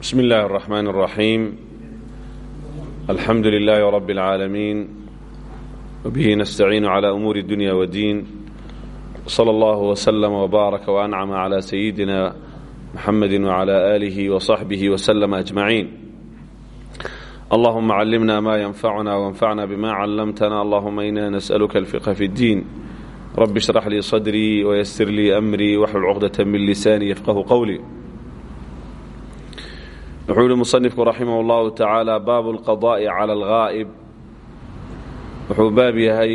بسم الله الرحمن الرحيم الحمد لله رب العالمين وبه نستعين على أمور الدنيا والدين صلى الله وسلم وبارك وأنعم على سيدنا محمد وعلى آله وصحبه وسلم أجمعين اللهم علمنا ما ينفعنا وانفعنا بما علمتنا اللهم إنا نسألك الفقه في الدين رب اشرح لي صدري ويسر لي أمري واحلل عقدة من لساني يفقه قولي wuxuu yihi musanifku raximah اllahu tacaala baabu اlqadaءi cala algaa'ib wuxuu baab yahay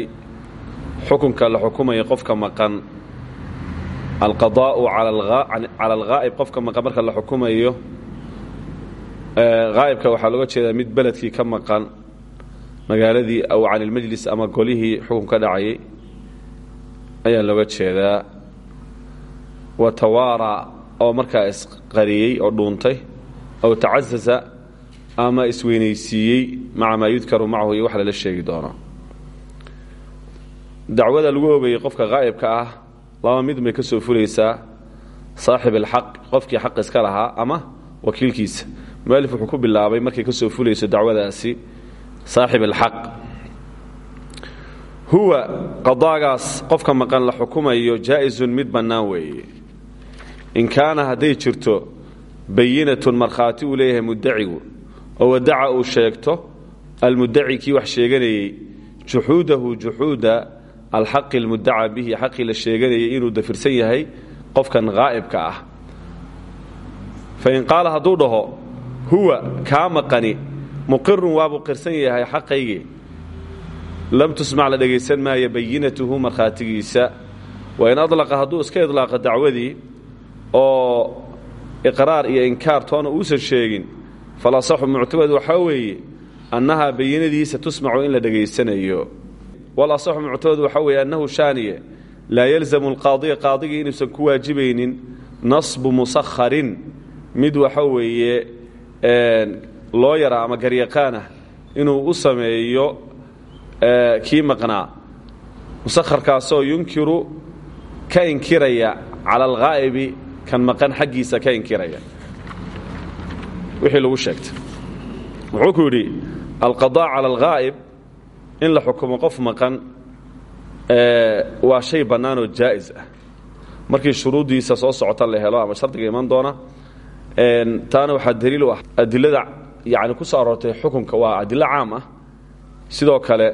xukunka la xukumaya qofka maqan alqadaa'u cala algaa'ib qofka maqan marka la xukumayo haa'ibka waxaa looga jeedaa mid beledkii ka maqan magaaladii aw can ilmajlis ama golihii xukun ka dhacayay ayaa looga jeedaa wa tawaara oo markaa isqariyey oo dhuuntay aw tacazaza ama isweynaysiiyey maca maa yudkaru macahu iyo wax lala sheegi doono dacwada lagu oogayay qofka haa'ibka ah laba mid bay ka soo fulaysaa saaxib alxaq qofkii xaq iska lahaa ama wakiilkiisa mualif wuxuu ku bilaabay markay ka soo fulayso dacwadaasi saaxib alxaq huwa qadaagaas qofka maqan la xukumayo jaa-izun mid bannaan weeye in kaana hadday jirto bayinatun markhaati uu leeyahay mudacigu oo wadaca uu sheegto almudaci kii wax sheeganayey juxuudahu juxuuda alxaqi almudaca bihi xaqii la sheeganayay inuu dafirsan yahay qofkan haa'ibka ah. Fain qaala hadduu dhaho huwa kaa maqani muqirun waabuu qirsan yahay xaqaygii. Lam tusmac la dhegaysan maayo bayinatuhu markhaatigiisa. Wain adlaqa hadduu iska idlaaqa dacwadii oo iqraar iyo inkaar toona uusan sheegin. Falasaxu muctamad waxaa weeye annahaa bayinadiisa tusmacu in la dhegaysanayo. Walasaxu muctamad waxaa weeye annahu shaaniye laa yalzamu alqaadiya qaadigii inuusan ku waajibaynin nasbu musakharin. Mid waxa weeye loo yara ama garyaqaanah inuu u sameeyo kii maqnaa. Musakharkaasoo yunkiru ka inkiraya cala alghaa'ibi kan maqan xaggiisa ka inkiraya. Wixii lagu sheegtay. Wuxuu ku yidhi alqadaa cala alghaa'ib in la xukumo qof maqan waa shay bannaan oo jaa'is ah. Markii shuruuddiisa soo socota la helo ama shardiga iman doona taana waxaa daliil ah adilada yani ku soo aroortay waa adilo caam ah. Sidoo kale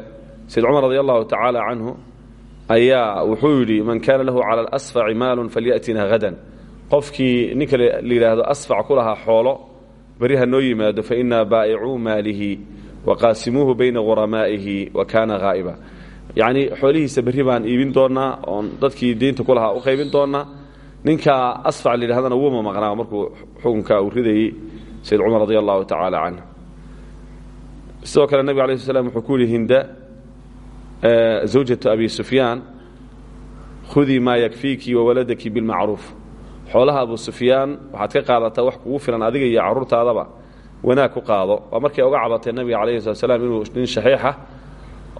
sayd cumar radi allahu tacaala ayaa wuxuu yidhi man kaana lahu cala alasfaci maalun falyaأtina hadan qofkii ninka la yidhaahdo asfac ku xoolo beri noo yimaado fainaa baa'icuu maalihi waqaasimuuhu bayna quramaa'ihi wa kaana haa'iba yacnii xoolihiisa berri iibin doonnaa oon dadkii diinta ku u qaybin doonnaa. Ninka asfac la yidhahdana wuuma maqnaa markuu xukunka uu ridayey sayd cumar radi allahu tacaala sidoo kale nebig alay sl wuxuu ku yihi hinda zawjatu abi sufyaan khudii maa yakfiiki wawaladaki bilmacruuf xoolaha abu sufyaan waxaad ka qaadataa wax kugu filan adiga iyo carruurtaadaba wanaag ku qaado. Waa markay oga cabatay nabiga calayhi slat slam inuu nin shaxiixa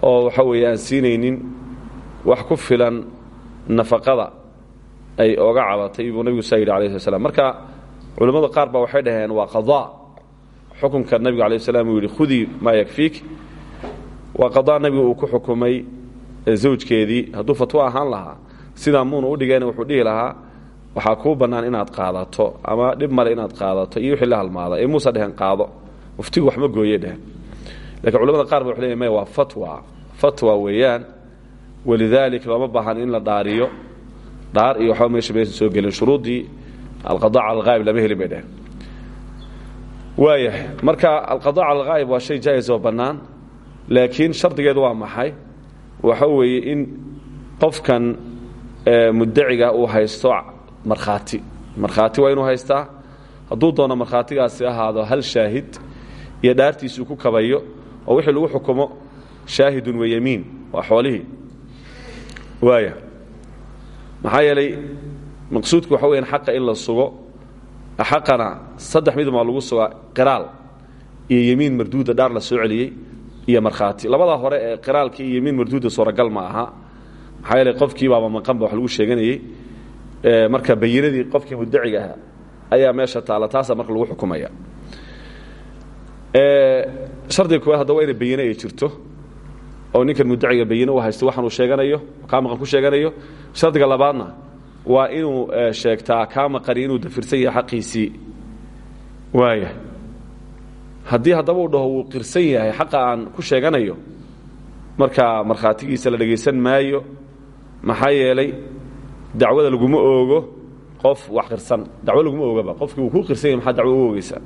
oo waxa weeye siinaynin wax ku filan nafaqada ay oga cabatay buu nabigu saa marka culimmada qaar ba waxay dhaheen waa qadaa xukunka nabiga alayh uu yidhi khudii maa yakfiik. Waa qadaa nabigu uu ku xukumay zawjkeedii hadduu fatwo ahaan lahaa sidaa muuna udhigayna wuxuu dhihi lahaa waxaa kuu bannaan inaad qaadato ama dhib male inaad qaadato iyo wixii la halmaada ee muusa dheheen qaado. Muftigu wax ma gooye dheheen lakiin culamada qaar ba waxu leeyahy maya waa fatwa. Fatwa weeyaan. Walidaalik looma baahan in la dhaariyo. Dhaar iyo waxba meesha maysan soo gelin. Shuruuddii alqada cala alghaayib lama helin bay dheheen waayahay marka alqada cala alghaayib waa shay jaa'is oo bannaan laakiin shardigeedu waa maxay? Waxa weeye in qofkan mudaciga uu haysto markhaati. Markhaati waa inuu haystaa. Hadduu doono markhaatigaasi ahaado hal shaahid iyo dhaartiisuu ku kabayo oo wixii lagu xukumo shaahidun wayamiin waa xoolihii. Waaya maxaa yeelay maqsuudku waxa weyan xaqa in la sugo xaqana saddex midmaa lagu sugaa qiraal iyo yemiin marduuda dhaar la soo celiyey iyo markhaati. Labada hore ee qiraalka iyo yemiin marduuda suuragal ma aha. Maxaa yeelay qofkii baaba maqanba wax lagu sheeganayey marka bayinadii qofkii mudaciga ahaa ayaa meesha taala taasaa marka lagu xukumaya. Shardiga koowaad hadda waa ina bayine ay jirto oo ninkan muddaciga bayine u haysto waxaan uu sheeganayo kaa maqan ku sheeganayo. Shardiga labaadna waa inuu sheegtaa kaa maqani inuu dafirsan yahay xaqiisii. Waaya haddii haddaba uu dhaho wuu qirsan yahay xaqa aan ku sheeganayo markaa markhaatigiisa la dhegaysan maayo maxaa yeelay dacwada laguma oogo qof wax qirsan. Dacwo laguma oogaba qofkii wuu ku qirsan yahay maxaa dacwo u oogeysaa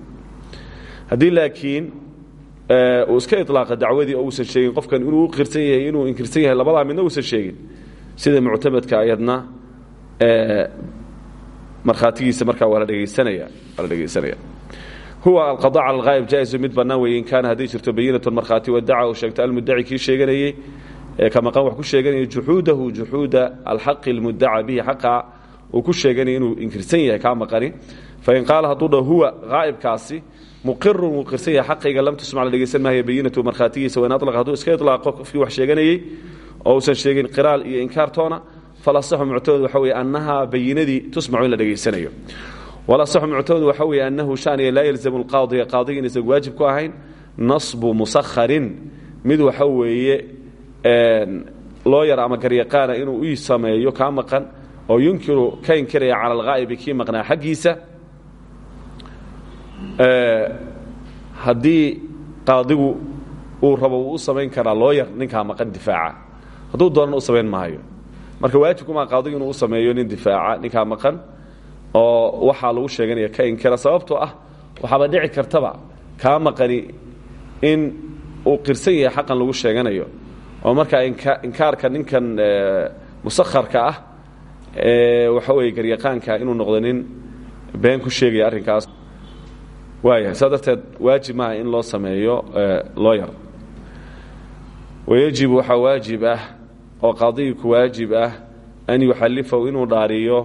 haddii laakiin uu iska ilaaqa dacwadii oo uusan sheegin qofkan inuu u qirsan yahay inuu inkirsan yahay labadaa midna uusan sheegin sida muctamadka ayadna markhaatigiisa markaa waa la dhegaysanaya huwa alqada cala alghaayib jaa'izu mid bannaan weeye in kaana hadday jirto bayinatun markhaati wadaca uu sheegto almuddaci kii sheeganayey ee ka maqan wax ku sheeganayay juxuudahu juxuuda alxaqi almuddaca bihi xaqa uu ku sheeganaya inuu inkirsan yahay kaa maqani. Fain qaala hadduu dhaho huwa haa'ibkaasi muqirun wuu qirsan yahay xaqayga lam tusmac la dhegaysan maayo bayinatu markhaatigiisa wain alaqa hadduu iska ilaaqo qofkii wax sheeganayey oo uusan sheegin qiraal iyo inkaartoona falasaxu muctamad waxa weeye annahaa bayinadii tusmacu in la dhegaysanayo walasaxu muctamad waxa annahu shaniya laa yalzamu alqaadiya qaadiga inaysan waajib ku ahayn nasbu musakharin mid waxa weeye loo yar ama garyaqaana inuu ii sameeyo kaa maqan oo yunkiru ka inkiraya cala alghaa'ibi kii maqnaa xaggiisa haddii qaadigu uu rabo uu u samayn karaa loo yar ninkaa maqan difaaca. Hadduu doonana u samayn maayo. Marka waajibkumaa qaadigu inuu u sameeyo nin difaaca ninkaa maqan oo waxaa lagu sheeganaya ka inkira. Sababtoo ah waxaaba dhici kartaba kaa maqani in uu qirsan yahay xaqan lagu sheeganayo oo markaa inkaarka ninkan musakharka ah waxa weeye garyaqaanka inuu noqdo been ku sheegaya arrinkaas. Waayahay saa darteed waajib maaha in loo sameeyo looyar wayajibu waxaa waajib ah oo qaadigii ku waajib ah an yuxallifahu inuu dhaariyo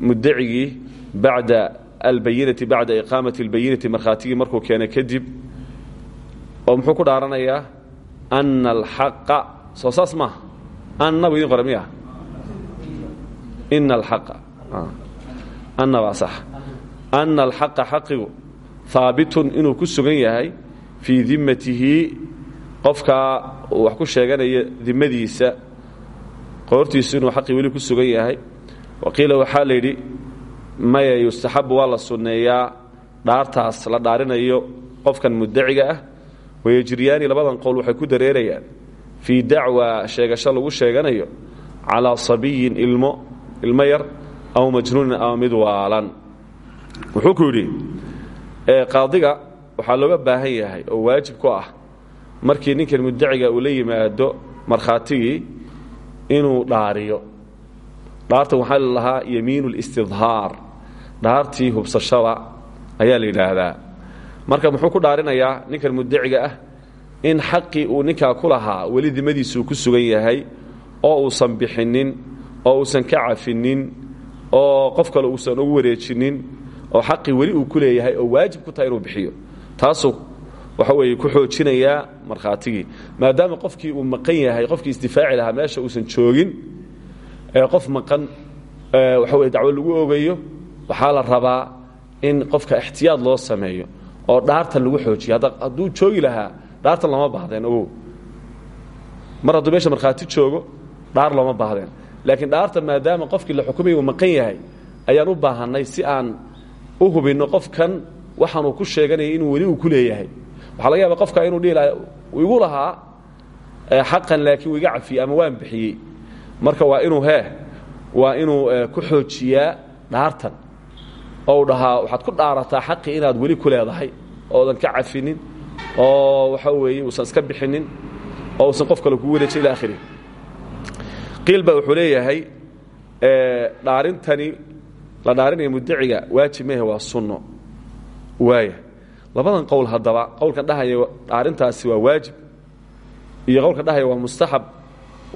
muddacigii bacda albayinati bacda iqaamati albayinati markhaatigii markuu keenay kadib oo muxuu ku dhaaranayaa ana alxaqa soo saas maaha anna bu idin qora miya ina alxaqa. Anna baa sax. Ana alxaqa xaqigu haabitun inuu ku sugan yahay fii dimmatihi qofkaa wax ku sheeganaya dimadiisa qoortiisu inuu xaqii weli ku sugan yahay. Waqiila waxaa la yidhi maya yustaxabu waa la sunneeyaa dhaartaas la dhaarinayo qofkan muddaciga ah wayajriyaani labadan qowl waxay ku dareerayaan fii dacwa sheegasho lagu sheeganayo calaa sabiyin ilmo ilmo yar aw majnuunin ama mid waalan. Wuxuu ku yidhi qaadiga waxaa looga baahan yahay oo waajib ku ah markii ninkan muddaciga uu la yimaado markhaatigii inuu dhaariyo. Dhaartan waxaa la lahaa yamiin اlistidhaar dhaartii hubsashada ayaa la yidhaahdaa marka muxuu ku dhaarinayaa ninkan muddaciga ah in xaqii uu ninkaa ku lahaa weli dimadiisuu ku sugan yahay oo uusan bixinin oo uusan ka cafinin oo qof kale uusan ugu wareejinin oo xaqii weli uu ku leeyahay oo waajib ku tahay inuu bixiyo. Taasuu waxa weeye ku xoojinayaa markhaatigii maadaama qofkii uu maqan yahay qofkii isdifaaci lahaa meesha uusan joogin qof maqan waxa weye dacwo lagu ogayo waxaa la rabaa in qofka ixtiyaad loo sameeyo oo dhaartan lagu xoojiyo. Hadduu joogi lahaa dhaartan lama baahdeen ogow mar hadduu meesha markhaati joogo dhaar looma baahdeen. Laakiin dhaarta maadaama qofkii la xukumaya uu maqan yahay ayaan u baahannay si aan u hubinno qofkan waxaanuu ku sheeganaya inuu weli uu ku leeyahay. Waxaa laga yaaba qofka inuu dhihi lahaa igu lahaa xaqan laakiin iga cafiyey ama waan bixiyey. Marka waa inuu hee waa inuu ku xoojiyaa dhaartan oo dhahaa waxaad ku dhaarataa xaqii inaad weli ku leedahay oodan ka cafinin oo waxa weeye uusan iska bixinin oo uusan qof kale kugu wareejin ila akhiri qiil baa wuxuu leeyahay dhaarintani la dhaarinaya muddaciga waajib mehe waa sunno. Waaya labadan qowl haddaba qowlkan dhahaya dhaarintaasi waa waajib iyo qowlkan dhahaya waa mustaxab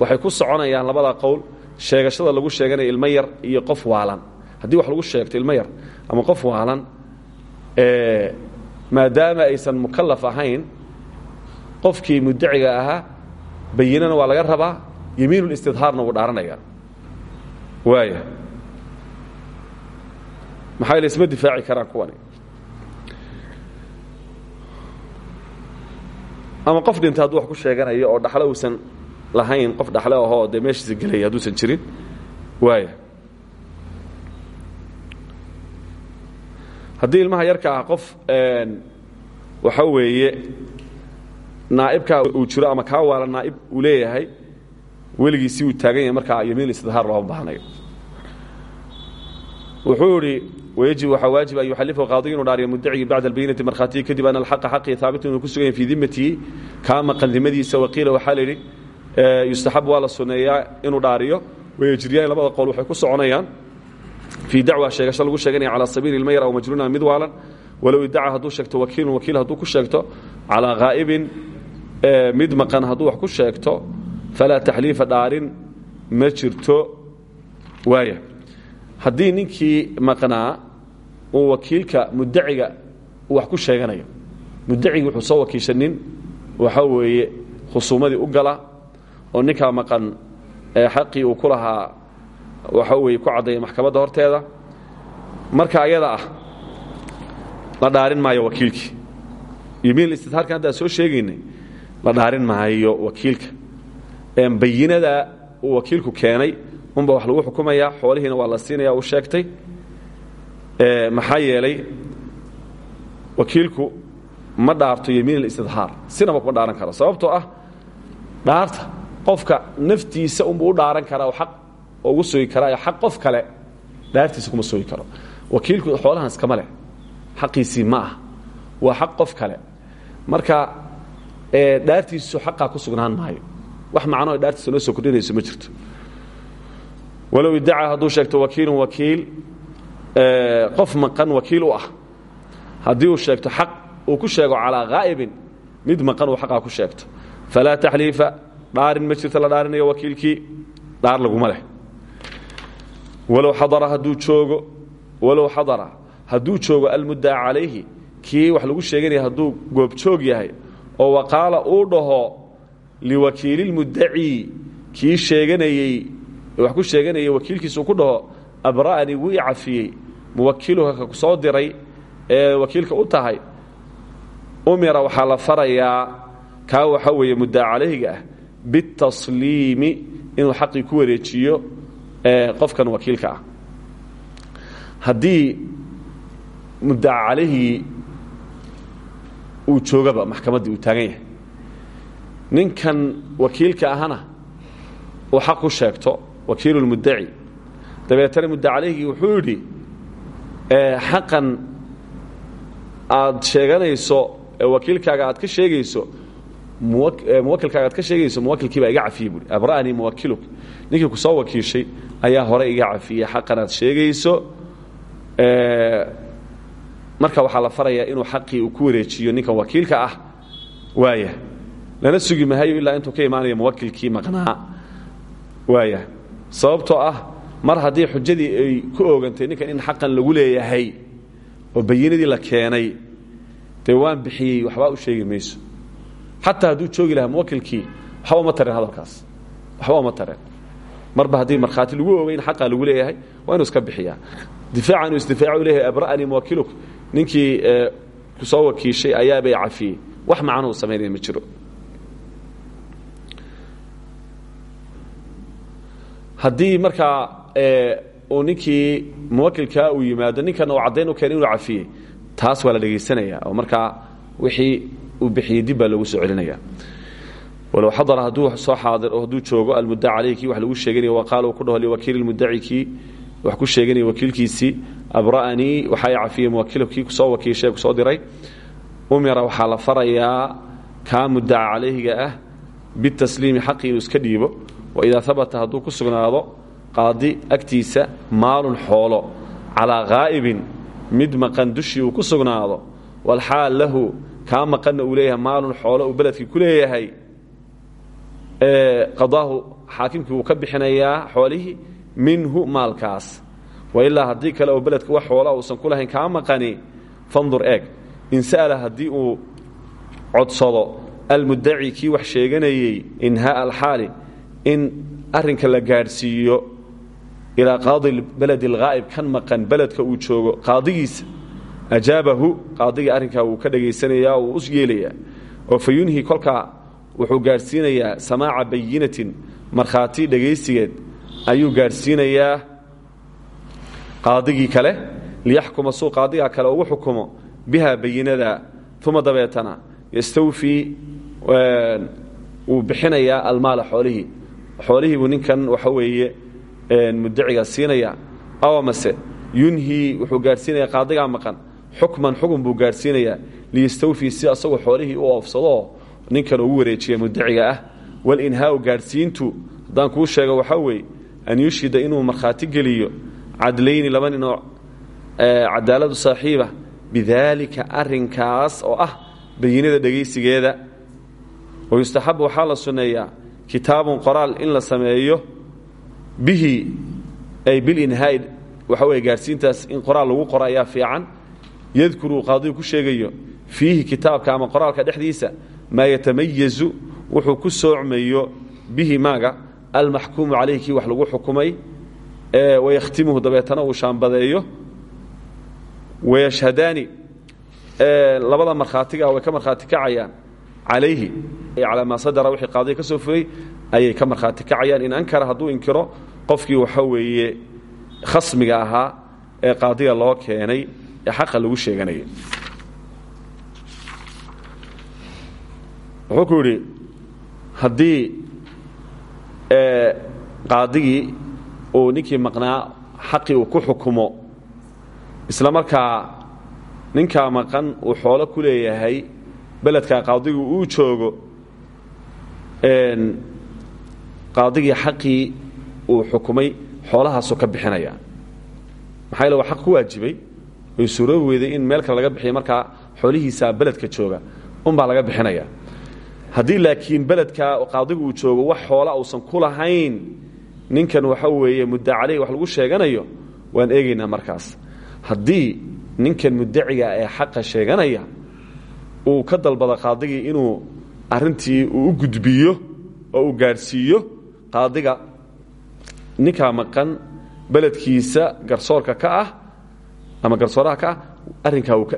waxay ku soconayaan labada qowl sheegashada lagu sheeganaya ilmo yar iyo qof waalan haddii wax lagu sheegto ilmo yar ama qof waalan maadaama aysan mukalaf ahayn qofkii muddaciga ahaa bayinana waa laga rabaa yamiinulistidhaarna wuu dhaaranaya. Waaya maxaa isma difaaci karaan kuwani. Ama qof dhintay hadduu wax ku sheeganayo oo dhaxlo uusan lahayn qof dhaxle ahoo dee meeshiisa gelaya hadduusan jirin waaya haddii ilmaha yarka ah qof waxa weeye naa'ibkaa uu jiro ama kaa waala naa'ib uu leeyahay weligiisii uu taagan yahay markaa yamiin istidhaar looma baahnayo. Wuxuu idhi wayajib waxaa waajib an yuxalifa qaadigu inu dhaariyo mudacigii bacda albayinati markhaatiyi kadib an alxaqa xaqii haabitun inuu ku sugan yahay fii dimatihi kaa maqan dimadiisa waqiila waxaa la yidhi yustaxab waa la sunneeyaa inuu dhaariyo wayajriyaan labada qowl waxay ku soconayaan fii dacwa sheegasho lagu sheeganaya calaa sabiili ilmayar aw majruuna mid waalan walow idaca hadduu sheegto wakiilun wakiil hadduu ku sheegto calaa haa'ibin mid maqan hadduu wax ku sheegto falaa taxliifa dhaarin ma jirto waaya haddii ninkii maqnaa uu wakiilka mudaciga wax ku sheeganayo mudacigi wuxuu soo wakiisha nin waxa weeye khusuumadii u gala oo ninkaa maqan xaqii uu ku lahaa waxa weeye ku caddeeya maxkamadda horteeda. Marka ayada ah la dhaarin maayo wakiilkii. Yimiin istidhaarkan hadda soo sheegaynay la dhaarin maayo wakiilka. Bayinada uu wakiilku keenay unba wax lagu xukumayaa xoolihiina waa la siinaya uu sheegtay. Maxaa yeelay wakiilku ma dhaarto yemiin istidhaar. Sinaba kuma dhaaran karo. Sababtoo ah dhaarta qofka naftiisa unbuu u dhaaran karaa oo aq ugu sugi karaa aq qof kale dhaartiisa kuma sugi karo. Wakiilku xoolahan iskama leh. Xaqiisii ma ah. Xaq qof kale. Marka dhaartiisu xaqaa ku sugnaan maayo. Wax macnoo dhaartiisa noo soo kordhinayso ma jirto. Walow idacaa hadduu sheegto wakiilun wakiil qof maqan wakiil ah. Haddii uu sheegto xaq uu ku sheego calaa haa'ibin mid maqan uu xaqaa ku sheegto. Falaa taxliifa dhaarin ma la dhaarinayo wakiilkii. Dhaar laguma leh walow xadara hadduu joogo walow xadara hadduu joogo almuddaca calayhi kii wax lagu sheeganaya hadduu goobjoog yahay oo waqaala uu dhaho liwakiililmuddacii kii sheeganayey wax ku sheeganayay wakiilkiisuu ku dhaho abra'anii wuu i cafiyey muwakiluka ka soo diray ee wakiilka u tahay umira waxaa la farayaa kaa waxa weeye muddaca ah bitasliimi inuu xaqii ku wareejiyo qofkan wakiilka ah. Haddii muddaca calayhigii uu joogaba maxkamaddii uu taagan yahay ninkan wakiilka ahana uu xaq ku sheegto wakiilu lmuddaci dabeetana muddaca calayhigii wuxuu yidhi xaqan aad sheeganayso wakiilkaaga aad ka sheegayso muwakilkaaga aad ka sheegayso muwakilkii baa iga cafiyey buui abra'anii ninkii ku soo wakiishay ayaa hore iga cafiyey xaqan aad sheegayso. Marka waxaa la farayaa inuu xaqii uu ku wareejiyo ninkan wakiilka ah waaya lana sugi mahayo ilaa intuu ka imaanayo muwakilkii maqnaa waaya sababtoo ah mar haddii xujadii ay ku oogantay ninkan in xaqan lagu leeyahay oo bayinadii la keenay dee waan bixiyey waxbaa u sheegi mayso. Xataa hadduu joogi lahaa muwakilkii waxba uma tareen hadalkaas. Waxba uma tareen marba haddii markhaati lagu oogay in xaqaa lagu leeyahay waa inuu iska bixiyaa. Difaaca inuu isdifaaca u leeyahay abra'anii muwakiluk ninkii ku soo wakiishay ayaabay cafiyey wax macnuhu samaynaya ma jiro. Haddii markaa uu ninkii muwakilkaa uu yimaado ninkana uu caddayn u keenay inuu cafiyey taas waa la dhegaysanaya oo markaa wixii uu bixiyey dib baa loogu soo celinaya walow xadara hadduu soo xaadir oo hadduu joogo almuddaca calayhi kii wax lagu sheeganaya waqaala uu ku dhaho liwakiili lmuddaci kii wax ku sheeganaya wakiilkiisii abra'anii waxaa i cafiyey muwakilo kii ku soo ku soo diray umira waxaa la farayaa kaa muddaca calayhiga ah bitasliimi xaqii inuu iska dhiibo waidaa habata hadduu ku sugnaado qaadi agtiisa maalun xoolo calaa haa'ibin mid maqan dushii uu ku sugnaado walxaal lahu kaa maqanna uu leeyahay maalun xoolo uu beledkii ku qadaahu xaakimkii wuu ka bixinayaa xoolihii minhu maalkaas. Wailaa haddii kale oo beledka wax xoola uusan ku lahayn kaa maqani fandur eeg. In sa'ala haddii uu codsado almuddaci kii wax sheeganayey inhaaa alxaali in arrinka la gaadhsiiyo ilaa qaadi beled alghaa'ib kan maqan beledka uu joogo qaadigiisa ajaabahu qaadigii arrinkaa wuu ka dhagaysanayaa wuu us oo fa yunhi wuxuu gaadhsiinayaa samaaca bayinatin markhaati dhegaysigeed ayuu gaadhsiinayaa qaadigii kale liyaxkuma suu qaadigaa kale ugu xukumo biha bayinada uma dabeetana yastawfii wuu bixinayaa almaala xoolihii. Xoolihii ninkan waxa weeye muddaciga siinaya. Aw mase yunhii wuxuu gaadhsiinaya qaadigaa maqan. Xukman xukun buu gaadhsiinayaa liyastawfii si asagoo xoolihii u oofsadoo ninkan ugu wareejiya muddaciga ah walinhaau gaadhsiintu haddaan kuu sheego waxaa weeye an yushhida inuu markhaati geliyo cadlayni laba ninoo cadaaladu saaxiiba bidaalika arinkaas oo ah bayinada dhegaysigeeda. Wayustaxabu waxaa la sunneeyaa kitaabun qoraal in la sameeyo bihi ay bilinhaai waxa weye gaadhsiintaas in qoraal lagu qoro ayaa fiican. Yadkuru qaadigu ku sheegayo fiihi kitaabka ama qoraalka dhexdiisa maa yatamayazu wuxuu ku soocmayo bihi maaga almaxkuumu calayhi kii wax lagu xukumay wayakhtimuhu dabeetana uu shaambadeeyo wayashhadaani labada markhaatiga way ka markhaati kacayaan. Calayhi calaa maa sadara wixii qaadiga ka soo fulay ayay ka markhaati kacayaan. In ankara hadduu inkiro qofkii waxa weeye khasmiga ahaa ee qaadiga loo keenay ee xaqa lagu sheeganayay wuxuu ku yidhi haddii qaadigii uu ninkii maqnaa xaqii uu ku xukumo isla markaa ninkaa maqan uu xoolo ku leeyahay beledkaa qaadigu uu joogo qaadigii xaqii uu xukumay xoolahaasuu ka bixinaya. Maxaa yaele waa ku waajibay oy suuroobi weyday in meel kale laga bixiya markaa xoolihiisaa beledka jooga unbaa laga bixinaya haddii laakiin beledka qaadigu uu joogo wax xoola uusan ku ninkan waxa weeye mudda wax lagu sheeganayo waan eegaynaa markaas. Haddii ninkan muddaciga ee xaqa sheeganaya uu ka dalbado qaadigii inuu arintii uu gudbiyo oo uu gaadhsiiyo qaadiga ninkaa maqan beledkiisa garsoorka ka ah ama garsooraha ka ah arrinkaa wuu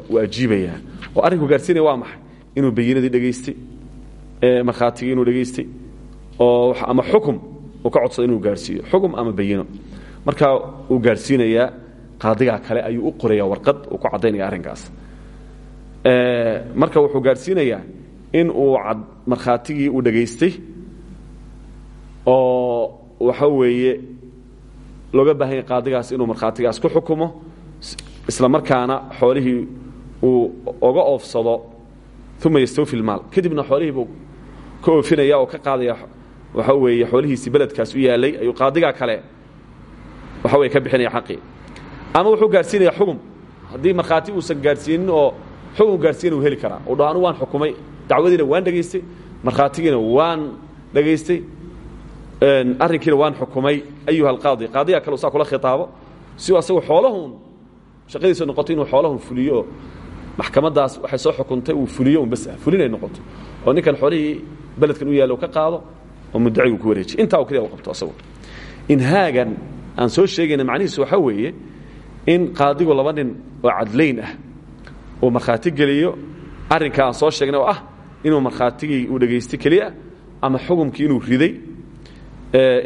oo arrinku gaadhsiinaya waa maxay? Inuu bayinadii dhegaystay markhaatigii inuu dhegaystay oo ama xukum uu ka codsado inuu gaadhsiiyo xukum ama bayino. Markaa uu gaadhsiinayaa qaadigaa kale ayuu u qoraya warqad uu ku caddaynaya arrinkaas. Marka wuxuu gaadhsiinayaa in uu markhaatigii uu dhegaystay oo waxa weeye looga baahan yahay qaadigaas inuu markhaatigaas ku xukumo isla markaana xoolihii uu oga oofsado uma yastawfi lmaal kadibna xoolihii buu ka oofinaya oo ka qaadaya waxa weeye xoolihiisii beledkaas u yaalay ayuu qaadigaa kale waxa weye ka bixinaya xaqii ama wuxuu gaadhsiinaya xugum. Haddii markhaati uusan gaadhsiinin oo xugum gaadhsiina uu heli karaa uu dhaho anu waan xukumay dacwadiina waan dhegaystay markhaatigiina waan dhegaystay arrinkiina waan xukumay ayuha alqaadi. Qaadiga kale usaa kula khitaabo si asagu xoolahun shaqadiisa noqoto inuu xoolahun fuliyo oo maxkamaddaas waxay soo xukuntay uu fuliyo un bas ah fulinay noqoto oo ninkan xoolihii beledkan u yaalla u ka qaado oo muddacigu ku wareejiy intaa u qabto asagu. Inhaagan aan soo sheegayna macnihiisu waxaa weeye in qaadigu laba nin oo cadlayn ah uu markhaati geliyo arrinka aan soo sheegnay oo ah inuu markhaatigii uu dhegaystay keliya ama xukumkii inuu riday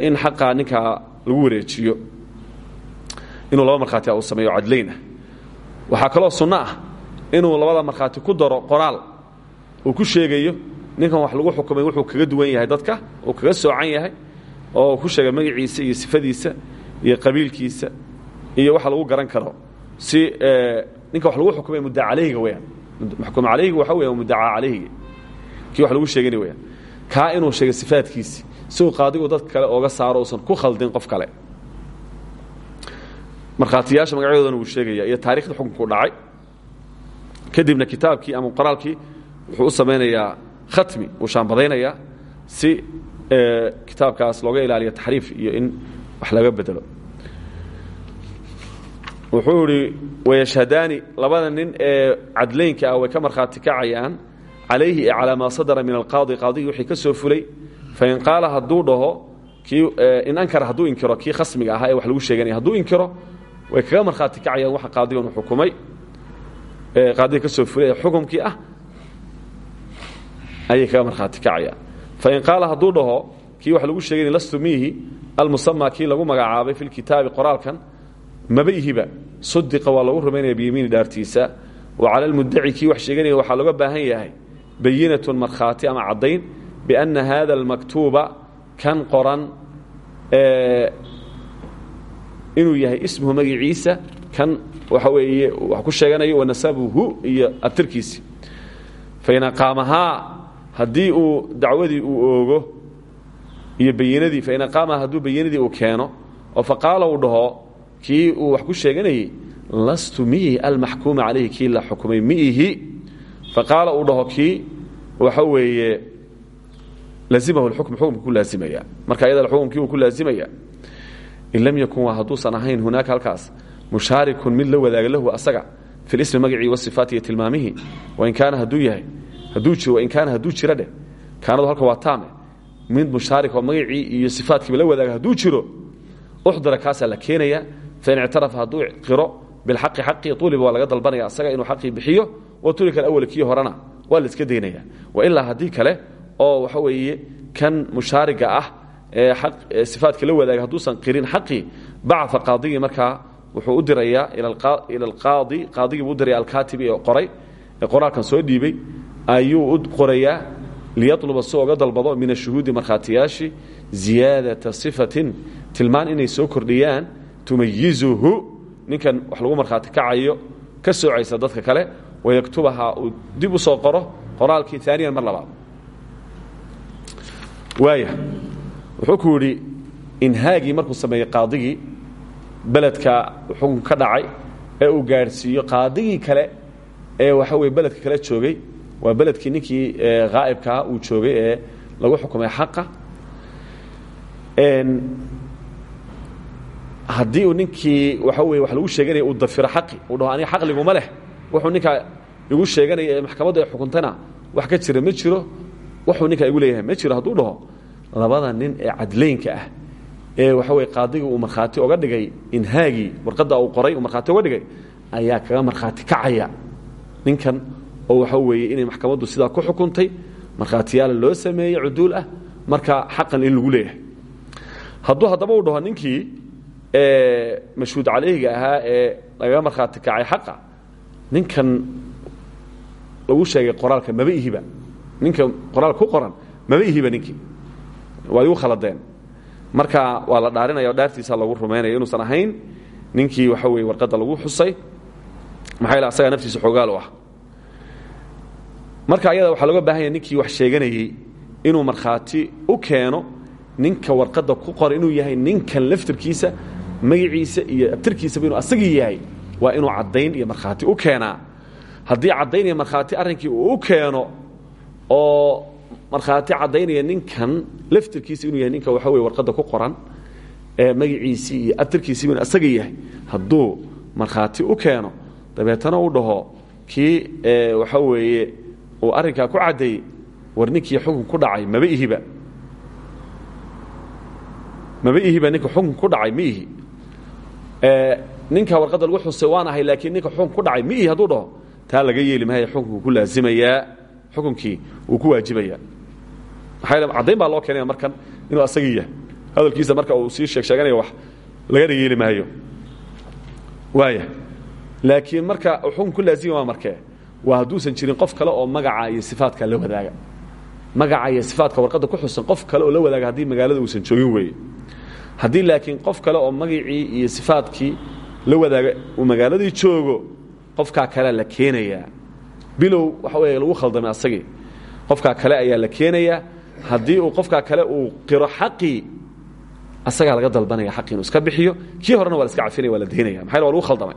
in xaqaa ninkaa lagu wareejiyo inuu laba markhaati uu sameeyo cadlayn ah. Waxaa kaloo sunno ah inuu labada markhaati ku daro qoraal uu ku sheegayo ninkan wax lagu xukumay wuxuu kaga duwan yahay dadka uu kaga soocan yahay oo ku sheega magaciisa iyo sifadiisa iyo qabiilkiisa iyo waxa lagu garan karo. Si ninka wax lagu xukumay muddaca calayhiga weyaan maxkuum calayhiga waxa weya muddaca calayhiga kii wax lagu sheegani weyaan kaa inuu sheegay sifaadkiisi. Si uu qaadigu dad kale ooga saaro uusan ku khaldin qof kale. Markhaatiyaasha magacyadoodana wuu sheegaya iyo taarikhda xukunku dhacay. Kadibna kitaabkii ama qoraalkii wuxuu u khatmi uu shaambadaynayaa si kitaabkaas looga ilaaliyo taxriif iyo in wax laga bedelo. Wuxuu idhi wayashhadaani labada nin ee cadlaynka ah way ka markhaati kacayaan calayhi ee calaa sadara min alqaadi qaadigii wixii ka soo fulay fain qaala hadduu dhaho kii in ankara hadduu inkiro kii khasmiga ahaa wax lagu sheeganaya hadduu inkiro way kaga markhaati kacayaan waxa qaadigan uu xukumay qaadiga ka soo fulay ee ah ayay kaga markhaati kacayaan fain qaala hadduu dhaho kii wax lagu sheegay lastu miihi almusamaa kii lagu magacaabay fi lkitaabi qoraalkan maba ihiba waa lagu rumaynaya biyamiini dhaartiisa. Wa cala lmudaci kii wax sheeganaya waxaa looga baahan yahay bayinatun markhaati ama caddayn bianna hada almaktuuba kan qoran inuu yahay ismuhu magiciisa kan waxa weeye wax ku sheeganayo wanasabuhu iyo abtirkiisi. Fain aqaamahaa haddii uu dacwadii uu oogo iyo bayinadii fain aqaamaha hadduu bayinadii uu keeno oo faqaala uu dhaho kii uu wax ku sheeganayey lastu miihi almaxkuuma calayhi kii la xukumay miihi? Faqaala uu dhaho kii waxa weeye lazimahu lxukm xukumka ku laazimaya marka ayada xukumkii uu ku laazimaya in lam yakun hadduusan ahayn hunaaka halkaas mushaarikun mid la wadaaga lahu asaga fi lismi magacii wasifaati iyo tilmaamihii wain kaana hadduu yahay hadduu jiro wain kaana hadduu jiro dheh. Kaanadu halka waa taame. Mid mushaarik oo magacii iyo sifaatkiiba la wadaaga hadduu jiro uxdira kaasaa la keenaya fain ictarafa hadduu qiro bilxaqi xaqii uliba waa laga dalbanaya asaga inuu xaqii bixiyo wa tulika alawal kii horena waa la iska daynaya. Wailaa kale oo waxa weeye kan mushaariga ah ee sifaadka la wadaaga hadduusan qirin xaqii bacaa qaadigii markaa wuxuu u dirayaa ila alqaadi qaadigii buu u diraya alkaatibi ee qoray qoraalkan soo dhiibay ayuu u qorayaa liyatluba si oga dalbado min ashuhuudi markhaatiyaashii ziyaadata sifatin tilmaan inay soo kordhiyaan tumayizuhu ninkan wax lagu markhaati kacayo ka soocaysa dadka kale wayaktubaha uu dib u soo qoro qoraalkii aaniyan mar labaad. Waaya wuxuu ku yidhi inhaagii markuu sameeyey qaadigii beledka xukun ka dhacay ee uu gaadhsiiyo qaadigii kale ee waxa weye beledka kale joogay waa beledkii ninkii haa'ibkaa uu joogay ee lagu xukumay xaqa. Haddii uu ninkii waxa weye wax lagu sheeganaya uu dafiro xaqi uu dhaho aniga xaq liguma leh. Wuxuu ninkaa igu sheeganaya ee maxkamaddu ay xukuntana wax ka jira ma jiro. Wuxuu ninkaa igu leeyahay ma jiro hadduu dhaho. Labada nin ee cadlaynka ah ee waxa weye qaadiga uu markhaati oga dhigay inhaagii warqadda uu qoray uu markhaati oga dhigay ayaa kaga markhaati kacaya. Ninkan oo waxa weeye inay maxkamaddu sidaa ku xukuntay markhaatiyaala loo sameeyey cuduul ah marka xaqan in lagu leeyahay. Hadduu haddaba uu dhaho ninkii mashhuud calayhiga ahaa ee lagaga markhaati kacay xaqa ninkan lagu sheegay qoraalka maba ihiba. Ninka qoraalka qoran maba ihiba ninkii. Waa igu khaladeen. Marka waa la dhaarinaya dhaartiisa lagu rumaynaya inuusan ahayn ninkii waxa weye warqadda lagu xusay maxaa yal asagaa naftiisa xoogaal u ah marka ayada waxaa looga baahan yahay ninkii wax sheeganayey inuu markhaati u keeno ninka warqadda ku qora inuu yahay ninkan laftirkiisa magaciisa iyo abtirkiisaba inuu asagii yahay waa inuu caddayn iyo markhaati u keenaa. Haddii caddayn iyo markhaati arrinkii uu keeno oo markhaati caddaynaya ninkan laftirkiisa inuu yahay ninka waxa weye warqadda ku qoran ee magaciisii iyo abtirkiisiba inuu asaga yahay hadduu markhaati u keeno dabeetana u dhaho kii waxa weeye uu arrinkaa ku caddeeyey war ninkii xukun ku dhacay maba ihiba. Maba ihiba ninka xukun ku dhacay ma ihi. Ninka warqadda lagu xusay waan ahay laakiin ninka xukun ku dhacay ma ihi hadduu dhaho taa laga yeeli mahaya xukunku ku laazimayaa xukunkii wuu ku waajibayaa. Maxaa caddayn baa loo keenaya markan inuu asagii yahay. Hadalkiisa marka uu sii sheeg sheeganaya wax lagana yeeli maayo. Waaya laakiin marka xukun ku laazima waa markee waa hadduusan jirin qof kale oo magaca iyo sifaadka la wadaaga. Magaca iyo sifaadka warqadda ku xusan qof kale oo la wadaaga haddii magaalada uusan joogin weeye. Haddii laakiin qof kale oo magacii iyo sifaadkii la wadaaga uu magaaladii joogo qofkaa kalea la keenayaa. Bilow waxa weeye lagu khaldamay asagii. Qofkaa kale ayaa la keenayaa haddii uu qofkaa kale uu qiro xaqii asagaa laga dalbanaya xaqii inuu iska bixiyo. Kii horena waa la iska cafinaya waa la daynaya. Maxaa waa lagu khaldamay?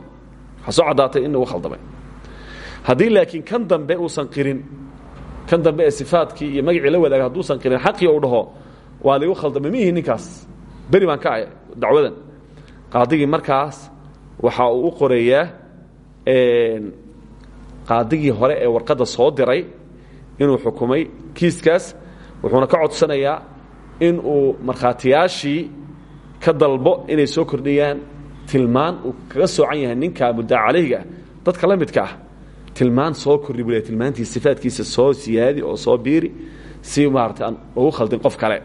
Waxaa soo caddaatay in lagu khaldamay haddii laakiin kan dambe uusan qirin kan dambe ee sifaadkii iyo magacii la wadaaga hadduusan qirin xaqii uu dhaho waa lagu khaldamay. Ma ihi ninkaas? Beri baan ka ahay dacwadan. Qaadigii markaas waxa uu u qorayaa qaadigii hore ee warqadda soo diray inuu xukumay kiiskaas wuxuuna ka codsanayaa in uu markhaatiyaashii ka dalbo inay soo kordhiyaan tilmaan uu kaga soocan yahay ninka muddaa calayhiga dadka la midka ah tilmaan soo korri buu tilmaantii sifaadkiisa soo siyaadi oo soo biiri si maarata aan khaldin qof kale.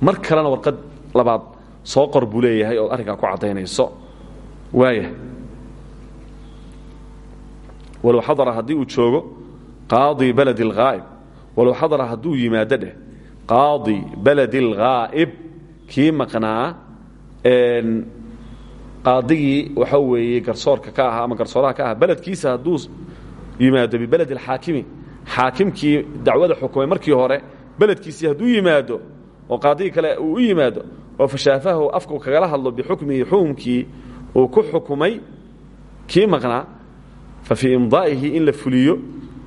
Mar kalena warqad labaad soo qor buu leeyahay ku caddaynayso. Waaya walow xadara haddii uu joogo qaadi baladi alghaa'ib walow xadara hadduu yimaado dheh qaadi baladi alghaa'ib kii maqnaa qaadigii waxa weeye garsoorka ka ahaa ama garsooraha ka ahaa beledkiisa hadduu yimaado bibaled alxaakimi xaakimkii dacwada xukumay markii hore beledkiisii hadduu yimaado oo qaadigii kale uu yimaado oo fashaafahu afku kagala hadlo bixukmihi xukumkii uu ku xukumay kii maqnaa fa fii imdaa'ihi in fuliyo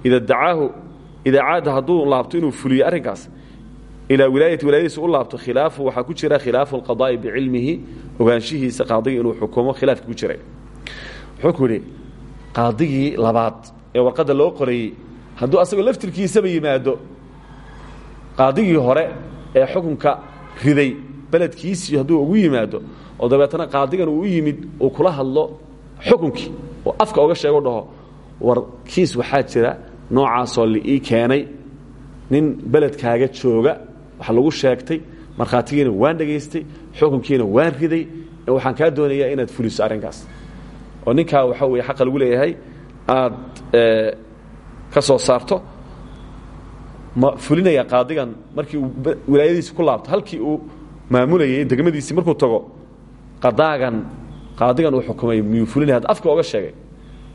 ida dacaahu ida caada hadduu laabto inuu fuliyo arrinkaas ilaa wilaayati wilaayadiisa u khilaafu waxaa ku jira khilaafu alqadaa'i bicilmihi ogaanshihiisa qaadiga inuu xukumo khilaafki ku jiray. Wuxuu ku labaad ee warqadda loo qorayey hadduu asagoo laftirkiisaba yimaado qaadigii hore ee xukunka riday beledkiisii hadduu ugu yimaado oo dabeetana qaadigan uu yimid uu kula hadlo xukunkii oo afka oga sheego dhaho war kiis waxaa jira noocaasoo liii keenay nin beledkaaga jooga wax lagu sheegtay markhaatigiina waan dhegaystay xukunkiina waan riday waxaan kaa doonayaa inaad fuliso arrinkaas. Oo ninkaa waxa weye xaqa lagu leeyahay aad ka soo saarto ma fulinaya qaadigan markii uu wilaayadiisi ku laabto halkii uu maamulayay degmadiisii markuu tago qadaagan qaadigan uu xukumay miyuu fulinaya? Hadda afka oga sheegay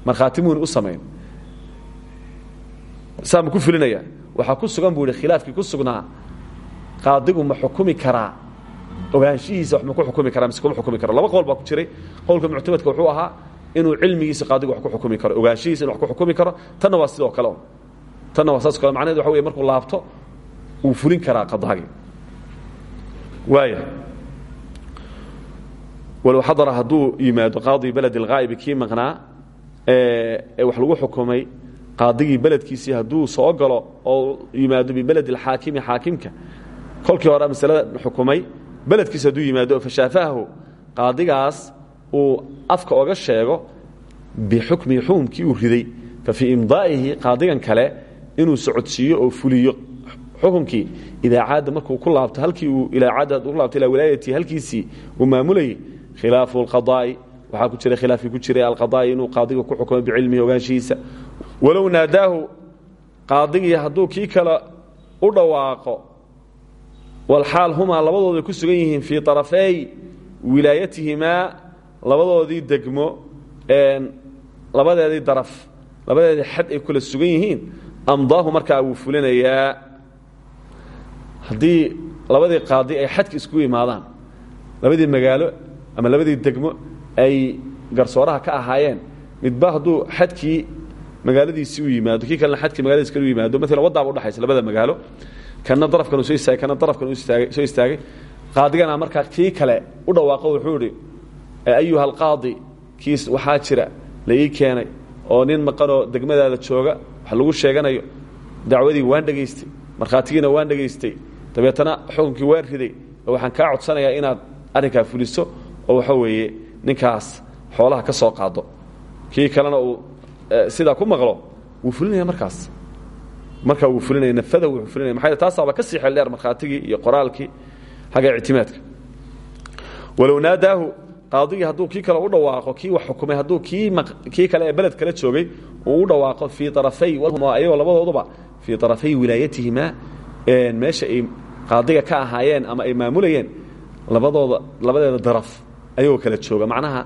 markhaati muuna u samayn saa ma ku fulinaya? Waxaa ku sugan buu ihi khilaafkii ku sugnaa qaadigu ma xukumi karaa ogaanshihiisa wax ma ku xukumi karaa mise kuma xukumi karo laba qowl baa ku jiray. Qowlka muctamadka wuxuu ahaa inuu cilmigiisa qaadigu wax ku xukumi karo ogaanshihiisa inu wax ku xukumi karo tanna waa sidoo kale tanna waa saas kale macnaheed waxa wey markuu laabto wuu fulin karaa qadaagii waaya walow xadara hadduu yimaado qaadi beled alghaa'ibi kii maqnaa ee wax lagu xukumay qaadigii beledkiisii hadduu soo galo oo yimaado bibaled alxaakimi xaakimka kolkii hore masalada xukumay beledkiisa hadduu yimaado fashaafahu qaadigaas uu afka oga sheego bixukmihi xukumkii uu riday fa fii imdaa'ihi qaadigan kale inuu socodsiiyo oo fuliyo xukunkii idaa caada markuu ku laabto halkii uu ilaa caada ku laabto ilaa wilaayatii halkiisii uu maamulayay khilaafu alqadaa'i waxaa ku jira khilaafkii ku jiray alqadaa'i inuu qaadiga ku xukumay bicilmihi ogaanshihiisa walow naadaahu qaadigii hadduu kii kale u dhawaaqo walxaal humaa labadooda ku sugan yihiin fii arafey wilaayatihimaa labadoodii degmo labadeedii daraf labadeedii xad ay kula sugan yihiin amdaahu markaa wuu fulinayaa. Haddii labadii qaadi ay xadka isku imaadaan labadii magaalo ama labadii degmo ay garsooraha ka ahaayeen midba hadduu xadkii magaaladiisii u yimaado kii kalena adkii magaladiis kale u yimaado maala waddaaba udhexaysa labada magaalo kana darafkan soo istaagay kana darafkan soo istaagay qaadigana markaa kii kale u dhawaaqo wuxuu idhi ayuha alqaadi kiis waxaa jira la ii keenay oo nin maqanoo degmadaada jooga wax lagu sheeganayo dacwadii waan dhegaystay markhaatigiina waan dhegaystay dabeetana xukunkii waan riday oo waxaan kaa codsanayaa inaad arrinkaa fuliso oo waxa weeye ninkaas xoolaha ka soo qaado. Kii kalena uu sidaa ku maqlo wuu fulinaya markaas. Markaa wuu fulinaya nafada wuu fulinaya maxaa taasaaba ka sii xeel dheer markhaatigii iyo qoraalkii xagga ictimaadka. Walow naadaahu qaadigii hadduu kii kale u dhawaaqo kii wax xukumay hadduu kii kale ee beled kala joogay uu u dhawaaqo fii arafay ayagoo labadooduba fii arafay wilaayatihimaa meesha ay qaadiga ka ahaayeen ama ay maamulayeen labadooda labadeeda daraf ayagoo kala jooga. Macnaha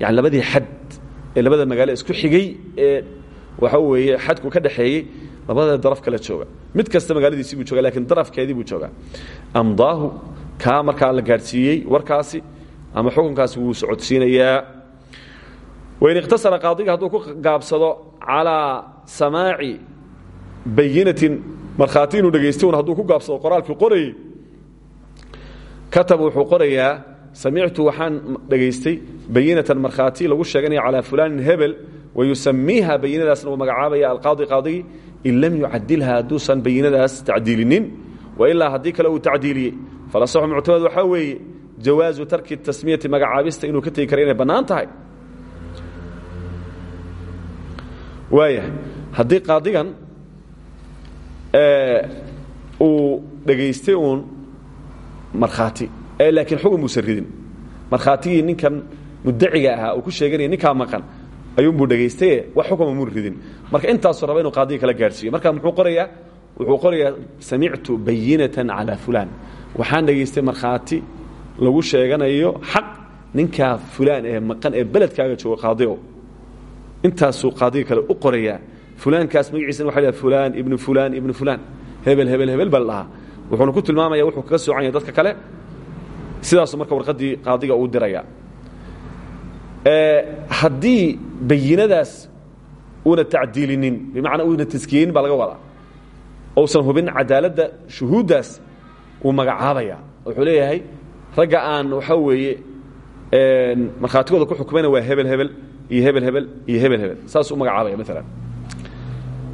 yani labadii xad ee labada magaalo isku xigay ee waxa weeye xadku ka dhexeeyey labadeeda daraf kala jooga. Mid kasta magaaladiisii buu jooga lakiin darafkeedii buu joogaa. Amdaahu kaa markaa la gaadhsiiyey warkaasi ama xukunkaasi wuu socodsiinayaa. Wain ikhtasara qaadiga hadduu ku gaabsado calaa samaaci bayinatin markhaati inuu dhegaysto un ku gaabsado qoraalkii qorayey kataba wuxuu qorayaa waxaan dhegaystay bayinatan markhaati lagu sheeganaya calaa fulaanin hebel wayusamiiha bayinadaasna uu magacaabaya alqaadi qaadigii in lam yucadilha hadduusan bayinadaas tacdiilinin wailaa haddii kale uu tacdiiliyey. Falasaxu muctamad waxaa weeye jawaazu tarki tasmiyati magacaabista inuu ka tegi kara inay bannaan tahay. Waayahay haddii qaadigan uu dhegaystay uun markhaati ee laakiin xugum uusan ridin markhaatigii ninkan mudaciga ahaa uu ku sheeganaya ninkaa maqan ayuunbuu dhegaystaye wax xukuma muu ridin. Marka intaasuu raba inuu qaadiga kala gaadhsiiyo marka muxuu qorayaa? Wuxuu qorayaa samictu bayinatan calaa fulaan. Waxaan dhegaystay markhaati lagu sheeganayo xaq ninkaa fulaan ee maqan ee beledkaaga jooga qaadigo intaasuu qaadiga kale u qorayaa. Fulaankaas magaciisana waxa la fulaan ibnu fulaan ibnu fulaan. Hebel hebel hebel baa la dhahaa wuxuuna ku tilmaamaya wuxuu kaga soocan yahay dadka kale. Sidaasuu marka warqaddii qaadiga uu diraya haddii bayinadaas uuna tacdiilinin bimacnaa uuna taskiyeynin baa laga wadaa. Ousan hubin cadaaladda shuhuuddaas wuu magacaabaya. Wuxuu leeyahay ragga aan waxaa weeye markhaatigooda ku xukumayna waa hebel hebel iyo hebel hebel iyo hebel hebel. Saasuu u magacaabaya maalan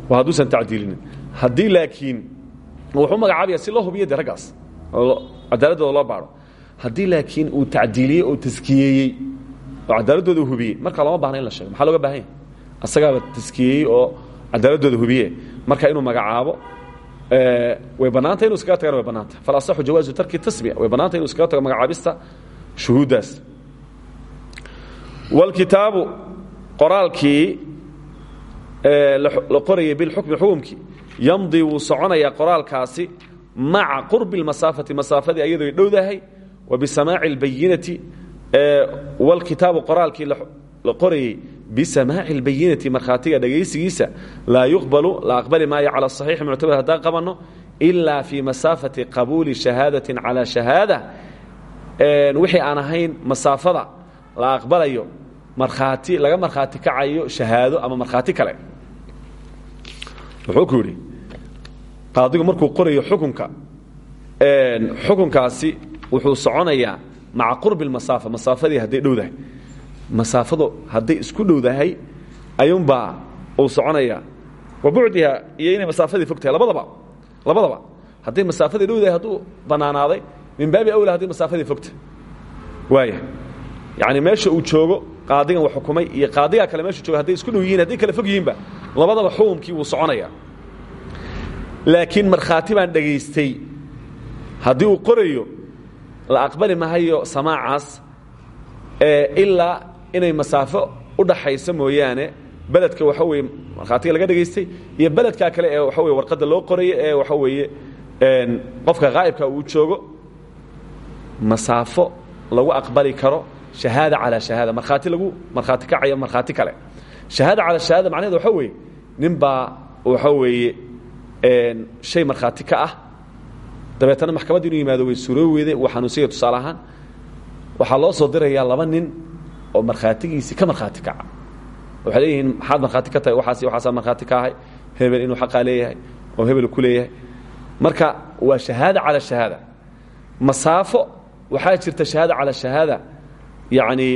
waa hadduusan tacdiilinin. Haddii laakiin wuxuu magacaabaya si loo hubiyo de raggaas oo cadaaladooda loo baaro haddii laakiin uu tacdiiliyey oo taskiyeeyey oo cadaaladooda hubiyey marka looma bahna in la sheego. Maxaa looga baahan yahy asagaaba taskiyeeyey oo cadaaladooda hubiye marka inuu magacaabo way bannaanta inu iskaga tagana way bannaanta falasaxu jawaazu tarki tasmiya way bannaanta inu iskaga tago magacaabista shuhuuddaas walkitaabu qoraalkii la qorayay bilxukmi xukumkii yamdi wuu soconayaa qoraalkaasi maca qurbi اlmasaafati masaafadii ayadoo ay dhowdahay wa bisamaaci اlbayinati walkitaabu qoraalkii la qorayey bisamaaci bayinati marhaatiga dhegaysigiisa laa yuqbalu la aqbali maayo cala صaxiixi muctabar haddaan qabanno ilaa fii masaafati qabuuli shahaadatin calaa shahaada wixii aan ahayn masaafada la aqbalayo marhaati laga markhaati kacayo shahaado ama markhaati kale wuxuu ku yidhi qaadigu markuu qorayo xukunka xukunkaasi wuxuu soconayaa maca qurbi اmasaafa masaafadii hadday dhowdahay masaafadu hadday isku dhowdahay ayuunbaa uu soconayaa wa bucdiha iyo inay masaafadii fog tahay labadaba labadaba. Hadday masaafadii dhowdahay hadduu bannaanaaday min baabi awla hadday masaafadii fogta. Waaya yacni meesha uu joogo qaadigan wax xukumay iyo qaadigaa kale meeshu joogo hadday isku dhow yihiin hadday kale fog yihiinba labadaba xukumkii wuu soconaya. Laakiin markhaati baan dhegaystay haddii uu qorayo la aqbali mahayo samaacaas ilaa inay masaafo u dhaxayso mooyaane beledka waxa weye markhaatiga laga dhegaystay iyo beledkaa kale ee waxa weye warqadda loo qorayo ee waxa weeye qofka haa'ibka uu joogo masaafo lagu aqbali karo shahaada calaa shahaada. Markhaati lagu markhaati kacayo markhaati kale. Shahaada calaa shahaada macnaheed waxa weeye nin baa waxa weeye shay markhaati ka ah. Dabeetana maxkamadda inuu yimaado way suroo weede uu xanuunsanya tusaale ahaan waxaa loo soo dirayaa laba nin oo markhaatigiisii ka markhaati kaca. Waxay leeyihiin maxaad markhaati ka tahay? Waxaas waxaasaa markhaati ka ahay? Hebel inuu xaqaa leeyahay oo hebel ku leeyahay. Marka waa shahaada cala shahaada. Masaafo waxaa jirta shahaada cala shahaada. Yacni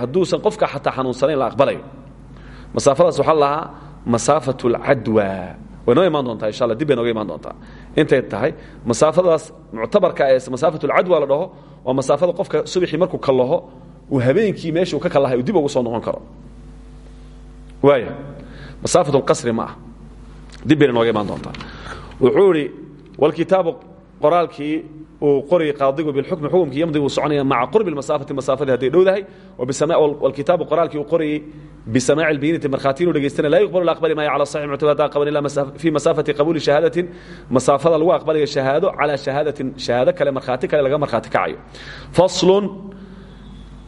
hadduusan qofka xataa xanuunsanayn la aqbalayo. Masaafadaas waxaa lahaa masaafat اlcadwa way noo imaan doontaa insha alla dib bay nooga imaan doontaa. Intay tahay masaafadaas muctabarka ee masaafat اlcadwa la dhaho waa masaafada qofka subaxii markuu kallaho uu habeenkii meeshuu ka kalahay uu dib ugu soo noqon karo. Waaya masaafatun qasri ma ah. Dib bayna nooga imaan doontaa. Wuxuu idhi walkitaabu qoraalkii uu qori qaadigu bilxukmi xukumkii yamdi uu soconaya maca qurbi masaafati masaafadii hadday dhowdahay walkitaabu qoraalkii uu qorayey bisamaaci albiyinati markhaati inuu dhegeystana laa yuqbalu la aqbali maayo cala saxiix muctabadaa qaban ilaa fii masaafati qabuuli shahaadatin masaafada lagu aqbalaya shahaado calaa shahaadatin shahaado kale markhaati kale laga markhaati kacayo. Faslun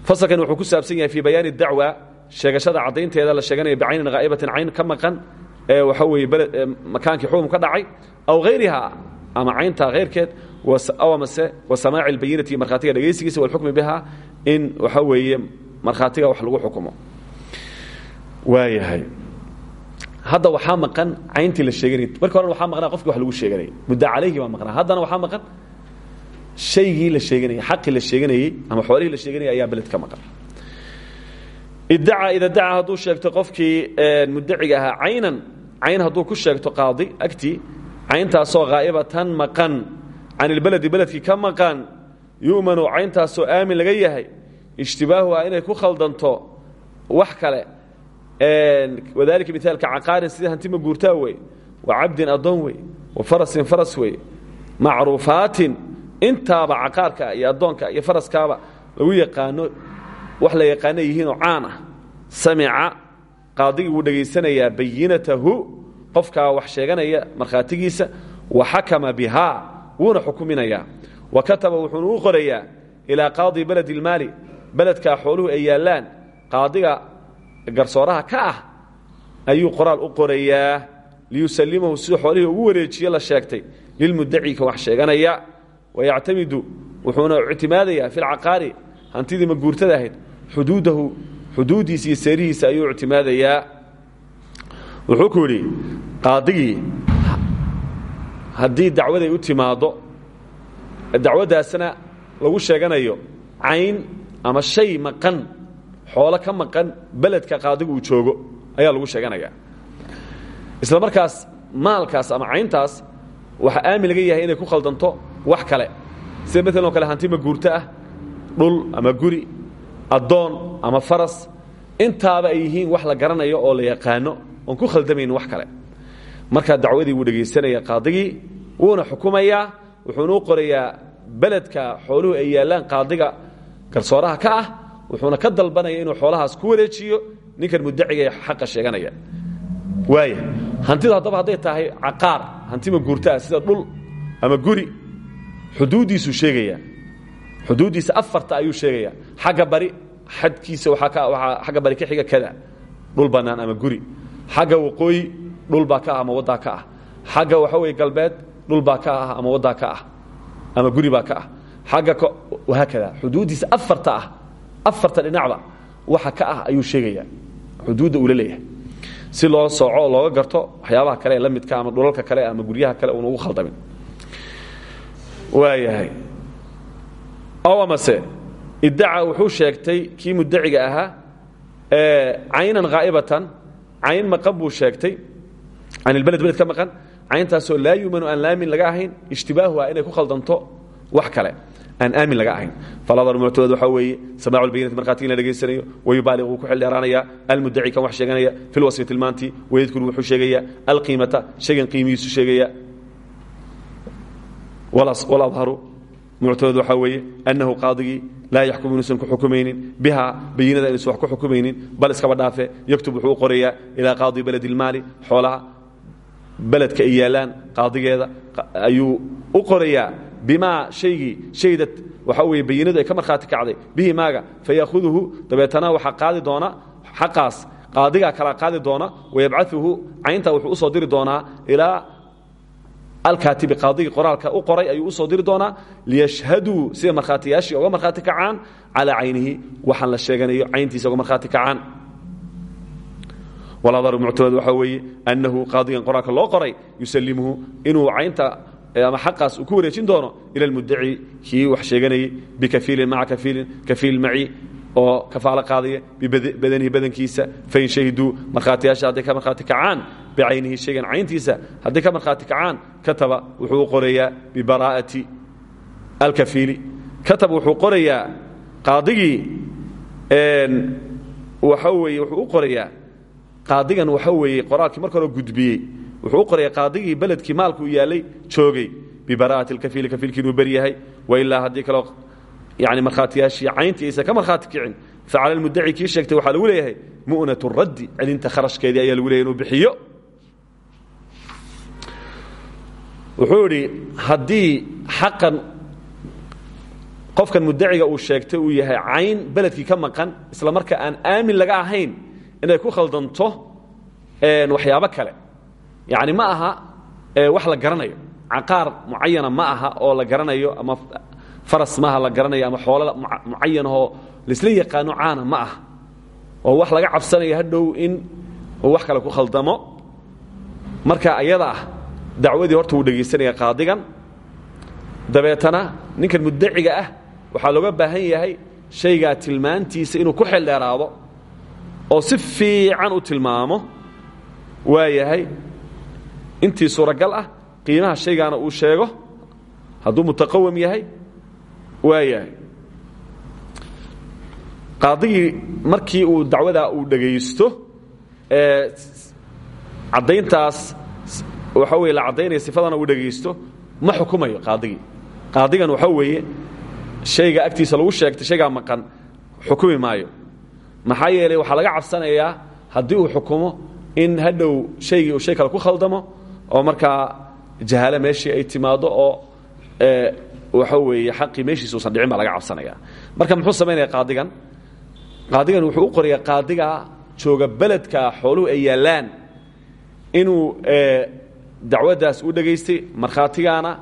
fasalkan wuxuu ku saabsan yahay fii bayaani dacwa sheegashada caddaynteeda la sheeganaya bicaynin haa'ibatin cayn ka maqan ee waxa weeye makaankii xukum ka dhacay aw hayriha ama cayntaa hayrkeed amase wasamaaci اlbayinati markhaatiga dhegaysigiisa walxukmi biha in waxa weeye markhaatiga wax lagu xukumo. Waayahay. Hadda waxaa maqan cayntii la sheeganay marka hore waxaa maqnaa qofkii wax lagu sheeganayay mudda calayhi baa maqnaa. Haddana waxaa maqan shaygii la sheeganayay xaqii la sheeganayey ama xoolihii la sheeganayay ayaa beled ka maqan. Iddaca ida daca hadduu sheegto qofkii mudaciga ahaa caynan cayn hadduu ku sheegto qaadi agtii cayntaasoo haa'ibatan maqan can ilbeledi beledkii ka maqan yu'manu cayntaasoo aamin laga yahay ishtibaahuha inay ku khaldanto wax kale. Wadalika miaalka caqaarin sida hantima guurtaa wey wa cabdin addoon wey wa farasin faras wey macruufaatin intaaba caqaarka iyo addoonka iyo faraskaaba lagu yaqaano wax la yaqaano yihiinoo caan ah. Samica qaadigii wuu dhegaysanayaa bayinatahu qofkaa wax sheeganaya markhaatigiisa wa xakama bihaa wuuna xukuminayaa. Wa kataba wuxuuna u qorayaa ilaa qaadi beledi ilmaali beledkaa xooluhu ay yaallaan qaadiga garsooraha ka ah ayuu qoraal u qorayaa. Liyusalimahu siduu xoolihii ugu wareejiye la sheegtay lilmudaci ka wax sheeganaya wayactamidu wuxuuna ictimaadayaa fi lcaqaari hantidii maguurtada ahayd xuduudahu xuduuddiisa iyo seerihiisa ayuu ictimaadayaa wuxuu ku yidhi qaadigii haddii dacwaday u timaaddo dacwaddaasna lagu sheeganayo cayn ama shay maqan xoolo ka maqan beledka qaadigu uu joogo ayaa lagu sheeganaya isla maalkaas ama cayntaas waxaa aamin yahay inay ku khaldanto wax kale. Sida maalan o kale hanti maguurto ah dhul ama guri addoon ama faras intaaba ay yihiin wax la garanayo oo la yaqaano oon ku khaldamayn wax kale. Markaa dacwadii wuu dhegaysanaya qaadigii wuuna xukumayaa wuxuuna u qorayaa xooluhu ay yaallaan qaadiga garsooraha ka ah wuxuuna ka dalbanaya inuu xoolahaas ku wareejiyo ninkan mudaciga xaqa sheeganaya. Waaya hantidu haddaba hadday tahay caqaar hanti maguurtaa sida dhul ama guri xuduuddiisuu sheegaya. Xuduuddiisa afarta ayuu sheegaya. Xagga bari xadkiisa waaa agga bari ka xiga kada. Dhul bannaan ama guri. Xagga waqooyi dhulbaa ka ah ama waddaa ka ah. Xagga waxa weye galbeed dhulbaa ka ah ama waddaa ka ah. Ama guribaa ka ah. Xagga haakada xuduuddiisa afarta ah afarta dhinacba waxa ka ah ayuu sheegaya. Xuduudda uu la leeyahay. Si loo sooco looga garto waxyaabaha kale la midka ama dhulalka kale ama guryaha kale uuna ugu khaldamin waayahay ow amase iddaca wuxuu sheegtay kii mudaciga ahaa caynan haa'ibatan cayn maqan buu sheegtay. Can ilbeled beled ka maqan cayntaasoo laa yumanu aan laamin laga ahayn ishtibaahuha inay ku khaldanto wax kale aan aamin laga ahayn. Faladar muctamed waxaa weeye samaacu lbayinati markhaati in la dhegaysanayo wayubaaliq wuu ku xildheeraanaya almudaci kan wax sheeganaya fi lwasfi tilmaantii wayadkuru wuxuu sheegaya alqiimata shaygan qiimihiisu sheegaya waladharu muctamed waxaa weeye annahu qaadigii laa yaxkumu inuusan ku xukumaynin. Biha bayinada inuusan wax ku xukumaynin bal iskaba dhaafe yaktub wuxuu u qorayaa ilaa qaadi beled ilmaali xoolaha beledka ay yaallaan qaadigeeda ayuu u qorayaa bimaa shaygii shaydad waxaa weeye bayinadu ay ka markhaati kacday. Bihi maaga fayaahuduhu dabeetana waxaa qaadi doona xaqaas. Qaadigaa kala qaadi doona wayabcauhu cayntaa wuxuu u soo diri doonaa ilaa alkaatibi qaadigii qoraalka u qoray ayuu u soo diri doonaa liyashhaduu sida markhaatiyaashii oga markhaati kacaan calaa caynihi waxaan la sheeganayo cayntiisa oga markhaati kacaan. Waladaru muctamad waxaa weeye annahu qaadigan qoraalka loo qoray yusalimuhu inuu caynta ama xaqaas uu ku wareejin doono ila almudaci kii wax sheeganayey bikafiilin maca kafiilin kafiil maci oo kafaalo qaadaya bibadanihi badankiisa fain shahiduu markhaatiyaasha hadday ka markhaati kacaan bicaynihi shaygan cayntiisa hadday ka markhaati kacaan kataba wuxuu u qorayaa bibaraa'ati alkafiili. Kataba wuxuu qorayaa qaadigii waxa weeye wuxuu u qaadigan waxa weeye qoraalkii marka hore wuxuu u qorayaa qaadigii beledkii maalku u yaallay joogay bibaraa'ati alkafiili kafiilkii inuu beri yahay wailaa haddii kaleo yani markhaatiyaashii cayntii aysan ka markhaati kicin facala almudaci kii sheegtay waxaa lagu leeyahay mu'nat raddi celinta kharashkeedii ayaa lagu leeyahy inuu bixiyo wuxuu idhi haddii xaqan qofkan mudaciga uu sheegtay uu yahay cayn beledkii ka maqan isla marka aan aamin laga ahayn inay ku khaldanto waxyaabo kale yani ma aha wax la garanayo caqaar mucayana ma aha oo la garanayo ama faras maaha la garanayo ama xoolo mucayanahoo laisla yaqaano caana ma ah. Oo wax laga cabsanayo hadhow in uu wax kale ku khaldamo. Marka ayada ah dacwadii horta wuu dhegaysanaya qaadigan. Dabeetana ninkan mudaciga ah waxaa looga baahan yahay shaygaa tilmaantiisa inuu ku xeldheeraado oo si fiican u tilmaamo. Waa yahay intii suuragal ah qiimaha shaygaana uu sheego hadduu mutaqawam yahay waa yahay qaadigii markii uu dacwadaa uu dhegaysto caddayntaas waxa weye la caddaynaya sifadana uu dhegaysto ma xukumayo qaadigii qaadigan waxa weeye shayga agtiisa lagu sheegtay shaygaa maqan xukumi maayo. Maxaa yeelay waxaa laga cabsanayaa haddii uu xukumo in hadhow shaygii uu shay kale ku khaldamo oo markaa jahaale meeshii ay timaado oo waxa weeye xaqii meeshiisa usan dhicin baa laga cabsanaya. Marka muxuu samaynaya qaadigan? Qaadigan wuxuu u qorayaa qaadiga jooga beledka xooluhu ay yaallaan inuu dacwaddaas u dhegaystay markhaatigaana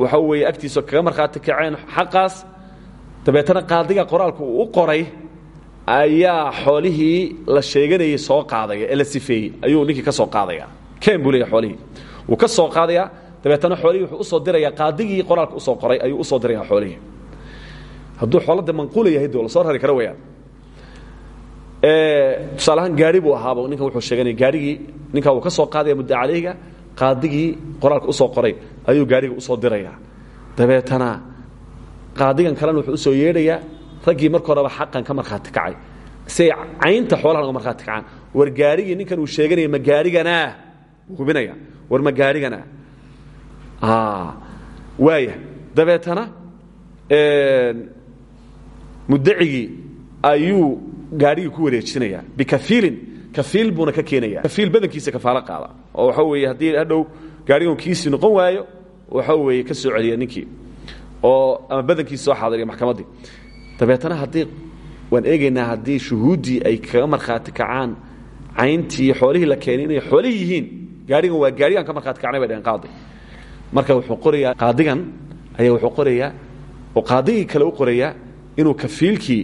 waxa weeye agtiisa kaga markhaati kaceen xaqaas. Dabeetana qaadiga qoraalku uu u qoray ayaa xoolihii la sheeganayey soo qaadaya ee la sifeeyey ayuu ninkii ka soo qaadaya. Ken buu leeya xoolihii. Wuu ka soo qaadaya dabeetana xoolihii wuxuu u soo diraya qaadigii qoraalka u soo qoray ayuu u soo diraya xoolihii. Hadduu xoolada manquula yahay doo soo rari kara weyaan tusaale ahaan gaari buu ahaaba ninkan wuxuu sheeganaya gaarigii ninkaa wuu ka soo qaadaya mudda caleyga qaadigii qoraalka u soo qoray ayuu gaariga u soo diraya. Dabeetana qaadigan kalena wuxuu u soo yeedhayaa raggii marka horeba xaqan ka markhaati kacay. Si ay caynta uga markhaati kacaan. War gaarigii ninkan uu sheeganaya ma hubinaya war ma waaya dabeetana mudacigii ayuu gaarigii ku wareejinaya. Bikaiilin kaiil buuna ka keenaya. Kaiil badankiisa kafaalo qaada. Oo waxa weeye haddii hadhow gaarigan kiisii noqon waayo waxa weeye ka soo celiya ninkii. Oo ama badankiisa soo xaadiriya maxkamaddii dabeetana haddii waan eegaynaa haddii shuhuuddii ay kaga markhaati kacaan cayntii xoolihii la keenay inay xoolihii yihiin gaarigan waa gaarigan ka markhaati kacnay bay dhaheen qaadi marka wuxuu qorayaa qaadigan ayaa wuxuu qorayaa oo qaadigii kale u qorayaa inuu kafiilkii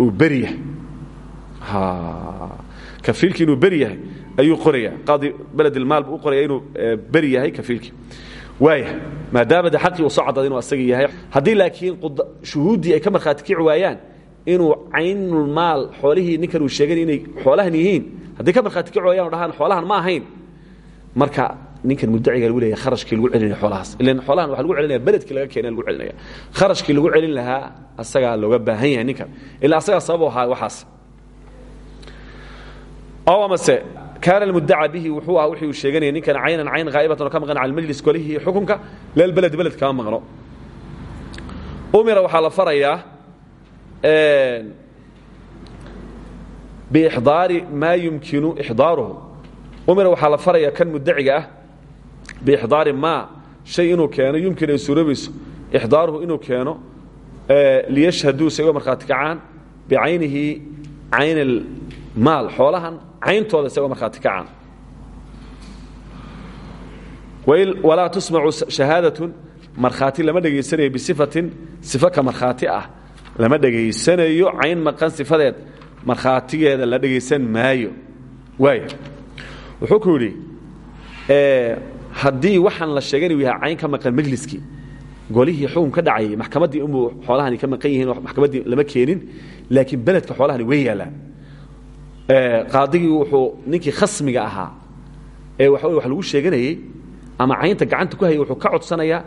uu beri yahay. Kafiilkii inuu beri yahay ayuu qorayaa. Qaadi beledilmaal buu u qoraya inuu beri yahay kafiilkii. Waaya maadaama de xaqii uu soo caddaada inuu asagii yahay haddii laakiin shuhuuddii ay ka markhaati kici waayaan inuu caynulmaal xoolihii ninkan uu sheegan inay xoolahan yihiin hadday ka markhaati kici waayaan o dhahaan xoolahan ma ahayn marka ninkan muddaciga lagu leeyahay kharashkii lagu celinaya xoolahaas. Ilan xoolahan waxa lagu celinaya beledkii laga keenay lagu celinaya kharashkii lagu celin lahaa asagaa looga baahan yahay ninkan. Ilaa asagaa sabab ahaa waxaas. Aw amase kaana almuddaca bihi wuxuu ahaa wixii uu sheeganaya ninkan caynan cayn haa'ibatan oo ka maqan cala almajlis golihii xukunka lelbeled beled kama maqno umira waxaa la farayaa biixdaari maa yumkinu ixdaaruhu. Umira waxaa la farayaa kan muddaciga ah biixdaari maa shay inuu keeno yumkin ay suuroobayso ixdaaruhu inuu keeno liyashhaduu say uga markhaati kacaan bicaynihi cayn almaal xoolahan cayntooda say uga markhaati kacaan walaa tusmacu shahaadatun markhaati lama dhegaysanayo bisifatin sifo ka markhaati ah lama dhegaysanayo cayn maqan sifadeed markhaatigeeda la dhegaysan maayo waaya wuxuu ku yidhi haddii waxaan la sheegay inuu yahay cayn ka maqan majliskii golihii xukun ka dhacayay maxkamaddii inuu xoolahani ka maqan yihiin maxkamaddii lama keenin laakiin beledka xoolahani way yaallaan qaadigii wuxuu ninkii khasmiga ahaa ee waxa wax lagu sheeganayey ama caynta gacanta ku hayay wuxuu ka codsanayaa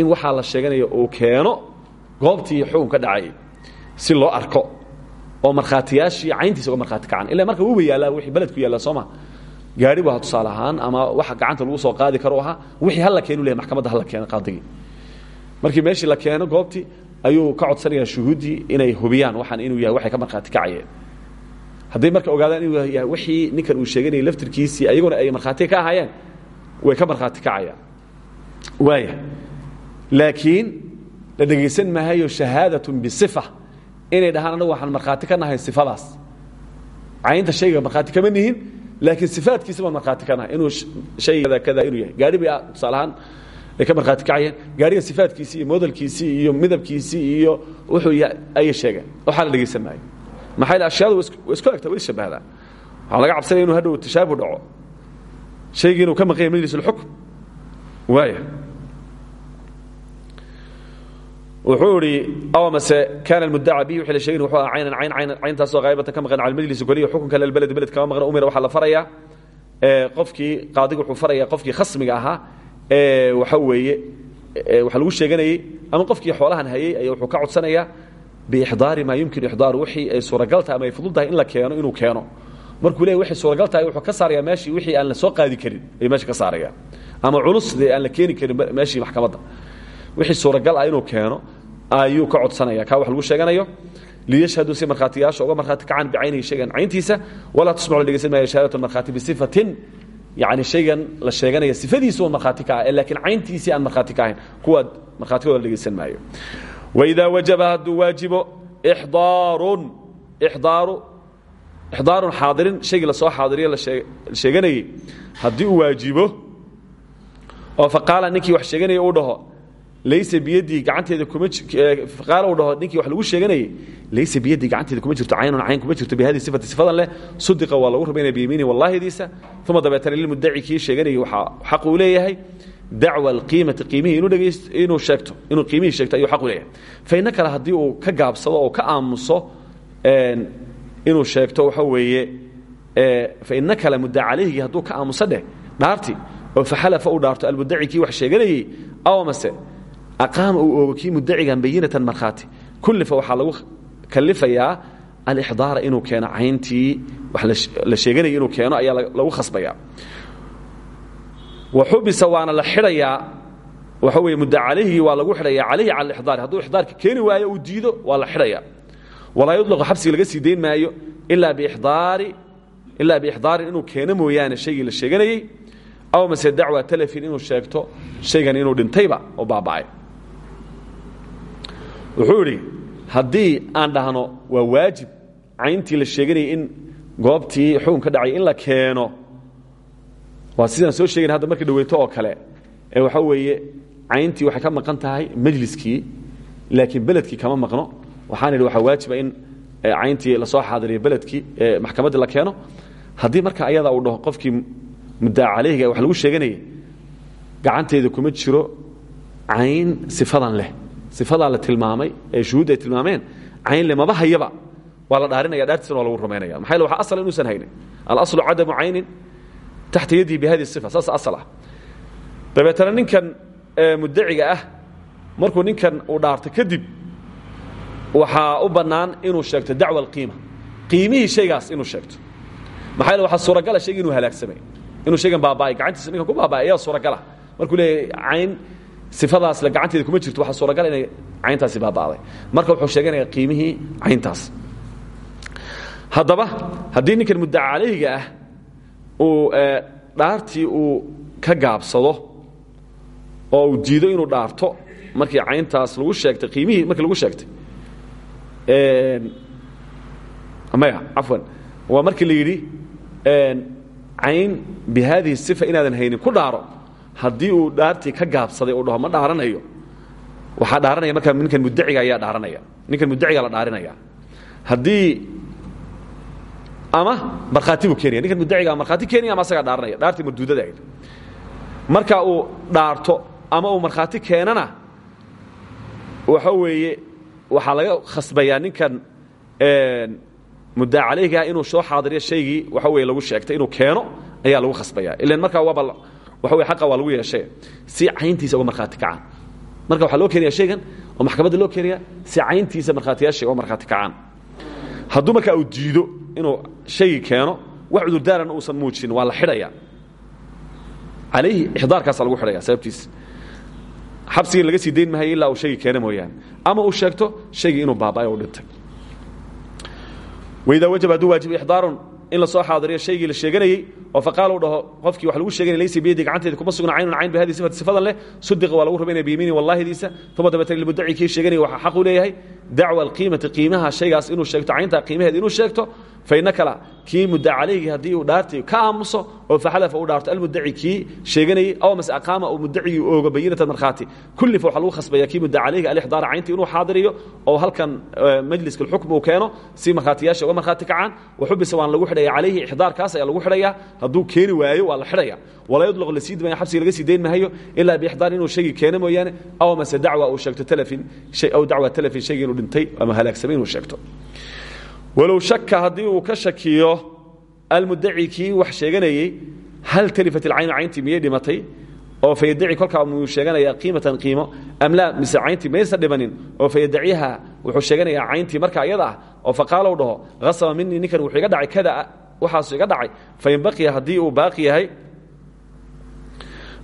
in waxaa la sheeganaya uu keeno goobtii xukun ka dhacayay si loo arko. Oo markhaatiyaashii cayntiisa uga markhaati kacan ila marka wuuba yaallaa wixii beledku yaalla sooma gaari aha tusaale ahaan ama waxa gacanta lagu soo qaadi karo ahaa wixii halla keenu lehay maxkamadda halla keeno qaadigii markii meeshii la keeno goobtii ayuu ka codsanayaa shuhuuddii inay hubiyaan waxaan inuu yahay waxay ka markhaati kacayeen. Hadday marka ogaadaan inuu yahay wixii ninkan uu sheeganayay laftirkiisii ayaguna ay markhaati ka ahaayeen way ka markhaati kacayaan. Waaya laakiin la dhegaysan maahayo shahaadatun bisifa inay dhahaan annagu waxaan markhaati ka nahay sifadaas. Caynta shayga markhaati kama nihin laakiin sifaadkiisa baan markhaati ka nahay inuu hay kada inuu yahay. Gaari bay tusaale ahaan ay ka markhaati kacayeen. Gaariga sifaadkiisii iyo modelkiisii iyo midabkiisii iyo wuxuu yahay ayay sheegeen. Waxaa la dhegaysan maayo. Maxaa yidhi ashyaadu way isku egtaa way shabahdaa. Waxaa laga cabsanaya inuu hadhow tashaabuh dhaco. Shaygii inuu ka maqan yahay majlis ulxukm waaya wuxuu idhi aw mase kaana almuddaca bihi wixii la sheegin wuxuu ahaa caynan cayn cayn cayntaasoo qaybatan ka maqan cala almajlisi goliya xukunka lelbeled beled kama maqan umira waxaa la farayaa. Qofkii qaadigu wuxuu farayaa qofkii khasmiga ahaa. Ee waxa weeye waxa lagu sheeganayey ama qofkii xoolahan hayey ayaa wuxuu ka codsanayaa biixdaari maa yumkin ixdaaru wixii ay suuragal tahay ama ay fudud tahay in la keeno inuu keeno. Markuu leey waxay suuragal tahay wuxuu ka saarayaa meeshii wixii aan la soo qaadi karin ayuu meesha ka saarayaan ama culus dee aan la keeni karin meeshii maxkamadda wixii suuragal ah inuu keeno ayuu ka codsanaya kaa wax lagu sheeganayo liyashhaduu si markhaatiyaasha uga markhaati kacaan bicaynihi shaygan cayntiisa walaa tusmacu la dhegeysan maayo shahaadatu markhaati bisifatin. Yani shaygan la sheeganaya sifadiisu un markhaati ka ah laakiin cayntiisii aan markhaati ka ahayn kuwaad markhaatigooda la dhegeysan maayo. Waidaa wajaba hadduu waajibo ixdaarun ixdaaru ixdaarun xaadirin shaygii la soo xaadiriye la sheeganayey haddii uu waajibo oo faqaala ninkii wax sheeganaya uu dhaho laysa biyadii gacanteeda kuma qaala uu dhaho ninkii wax lagu sheeganayey laysa biyadii gacanteeda kuma jirto caynun cayn kuma jirto bihadii sifati sifadan leh sudiqa waa lagu rumaynaya biyamiini wallahidiisa uma dabeetana lilmudaci kii sheeganayay waxaa xaq uu leeyahay dacwa alqiimati qiimihii inuu dhegaysto inuu sheegto inuu qiimihii sheegto ayuu xaq u leeyahay faina kale haddii uu ka gaabsado oo ka aamuso inuu sheegto waxa weeye faina kale mudda calayhigii hadduu ka aamuso dheh dhaarti oo faxalafa uu dhaarto almudaci kii wax sheeganayey aw mase aqaama uu oogo kii mudacigan bayinatan markhaati kullifa waxaa lagu kalifayaa alixdaara inuu keeno cayntii la sheeganayay inuu keeno ayaa lagu khasbayaa wa xubisa waana la xidhayaa waxa weeye mudda calayhigii waa lagu xidhayaa calayhi cala alixdaari hadduu ixdaarka keeni waayo uu diido waa la xidhayaa walaa yuطlaqu xabsiga laga sii dayn maayo ilaa bidaari ilaa biixdaarin inuu keeno mooyaane shaygii la sheeganayey aw mase dacwa talafin inuu sheegto shaygan inuu dhintayba oo baaba'ay wuxuu idhi haddii aan dhahno waa waajib cayntii la sheeganayay in goobtii xukun ka dhacay in la keeno. Waa sidaan soo sheegayn hadda marka dhaweyto oo kale. Ee waxaa weeye cayntii waxay ka maqan tahay majliskii laakiin beledkii kama maqno. Waxaan idhi waxaa waajiba in cayntii la soo xaadiriyo beledkii maxkamaddii la keeno. Haddii marka ayada uu dhaho qofkii muddaa calayhiga wax lagu sheeganayay gacanteeda kuma jiro cayn sifadan leh sifadaa la tilmaamay ee shuhuud ay tilmaameen cayn le maba hayaba. Waa la dhaarinaya dhaartiisana waa lagu rumaynaya maxaa yele waxa asal inuusan haynin. Alaslu cadamu caynin taxta yadihi bihadi sifa saas asal ah. Dabeetana ninkan muddaciga ah markuu ninkan uu dhaarto kadib waxaa u bannaan inuu sheegto dacwa alqiima. Qiimihii shaygaas inuu sheegto. Maxaa yele waxaa suuragala shayga inuu halaagsamay. Inuu shaygan baaba'ay gacantiisa ninkan ku baaba'ay ayaa suuragala markuu leeyahay cayn sifadaas le gacanteeda kuma jirto waxaa suuragala inay cayntaasi baaba'day. Marka wuxuu sheeganaya qiimihii cayntaas. Haddaba haddii ninkan muddaca calayhiga ah uu dhaartii uu ka gaabsado oo uu diido inuu dhaarto markii cayntaas lagu sheegtay qiimihii markii lagu sheegtay maya cafwan waa markii la yidhi cayn bi haadihi sifa inaadan haynin ku dhaaro haddii uu dhaartii ka gaabsaday uu dhaho ma dhaaranayo waxaa dhaaranaya markaa ninkan muddaciga ayaa dhaaranaya. Ninkan muddaciga la dhaarinaya. Haddii ama markhaati buu keenaya. Ninkan muddaciga markhaati keenaya ama asagaa dhaaranaya. Dhaartii marduudada ahayd. Marka uu dhaarto ama uu markhaati keenana waxa weeye waxaa laga khasbayaa ninkan muddaa calayhiga inuu soo xaadiriyo shaygii waxa weye lagu sheegtay inuu keeno ayaa lagu khasbaya ilan markaa waaba waxa wey aqa waa lagu yeeshay. Si cayntiisa uga markhaati kacaan. Marka waxaa loo keenaya shaygan oo maxkamadda loo keenaya si cayntiisa markhaatiyaashay uga markhaati kacaan. Hadduu markaa uu diido inuu shaygii keeno wax cudurdaaran uusan muujin waa la xidhaya. Calayhi ixdaarkaasa lagu xidhaya sababtiisa xabsigii laga sii dayn mahayo ilaa uu shaygii keena mooyaane. Ama uu sheegto shaygii inuu baaba'ay u dhintay. Waidaa wajaba hadduu waajibo ixdaarun in la soo xaadiriyo shaygii la sheeganayey oo faqaala u dhaho qofkii wax lagu sheeganay laysa biyadii gacanteeda kuma sugna caynun cayn bihadii sifati sifadan leh sudiqa waa lagu rumaynaya biyamiini wallahidiisa uma dabeetana lilmudaci kii sheeganaya waxaa xaq u leeyahay dacwa alqiimati qiimaha shaygaas inuu sheegto cayntaa qiimaheeda inuu sheegto faina kala kii mudda calayhigi haddii uu dhaartii ka aamuso oo faxalafa uu dhaarto almudaci kii sheeganayey aw mase aqaama uu mudacigii oogo bayinatan markhaati kullifa waxaa lagu khasbaya kii mudda calayhiga alixdaara cayntii inuu xaadiriyo oo halkan majliska alxukm uu keeno si markhaatiyaasha uga markhaati kacaan waxubisa waan lagu xidhaya calayhi ixdaarkaas ayaa lagu xidhaya hadduu keeni waayo waa la xidhaya walaa yudlaqu la sii dimaya xabsiga laga sii dayn mahayo ilaa biixdaar inuu shaygii keeno mooyaane aw mase dacwa uu sheegto talafin aw dacwa talafin shaygii inuu dhintay ama halaagsamay inuu sheegto walow shaka haddii uu ka shakiyo almudaci kii wax sheeganayey hal talifat ilcaynu cayntii miyay dhimatay? Oo fayadaci kolkaa muu sheeganaya qiimatan qiimo am laa? Mise cayntii dhimanin? Oo fayadaciha wuxuu sheeganayaa cayntii marka iyada ah oo faqaalow dhaho hasaba minii ninkan wuxuu iga dhacay kada waxaasu iga dhacay. Fain baqiya haddii uu baaqi yahay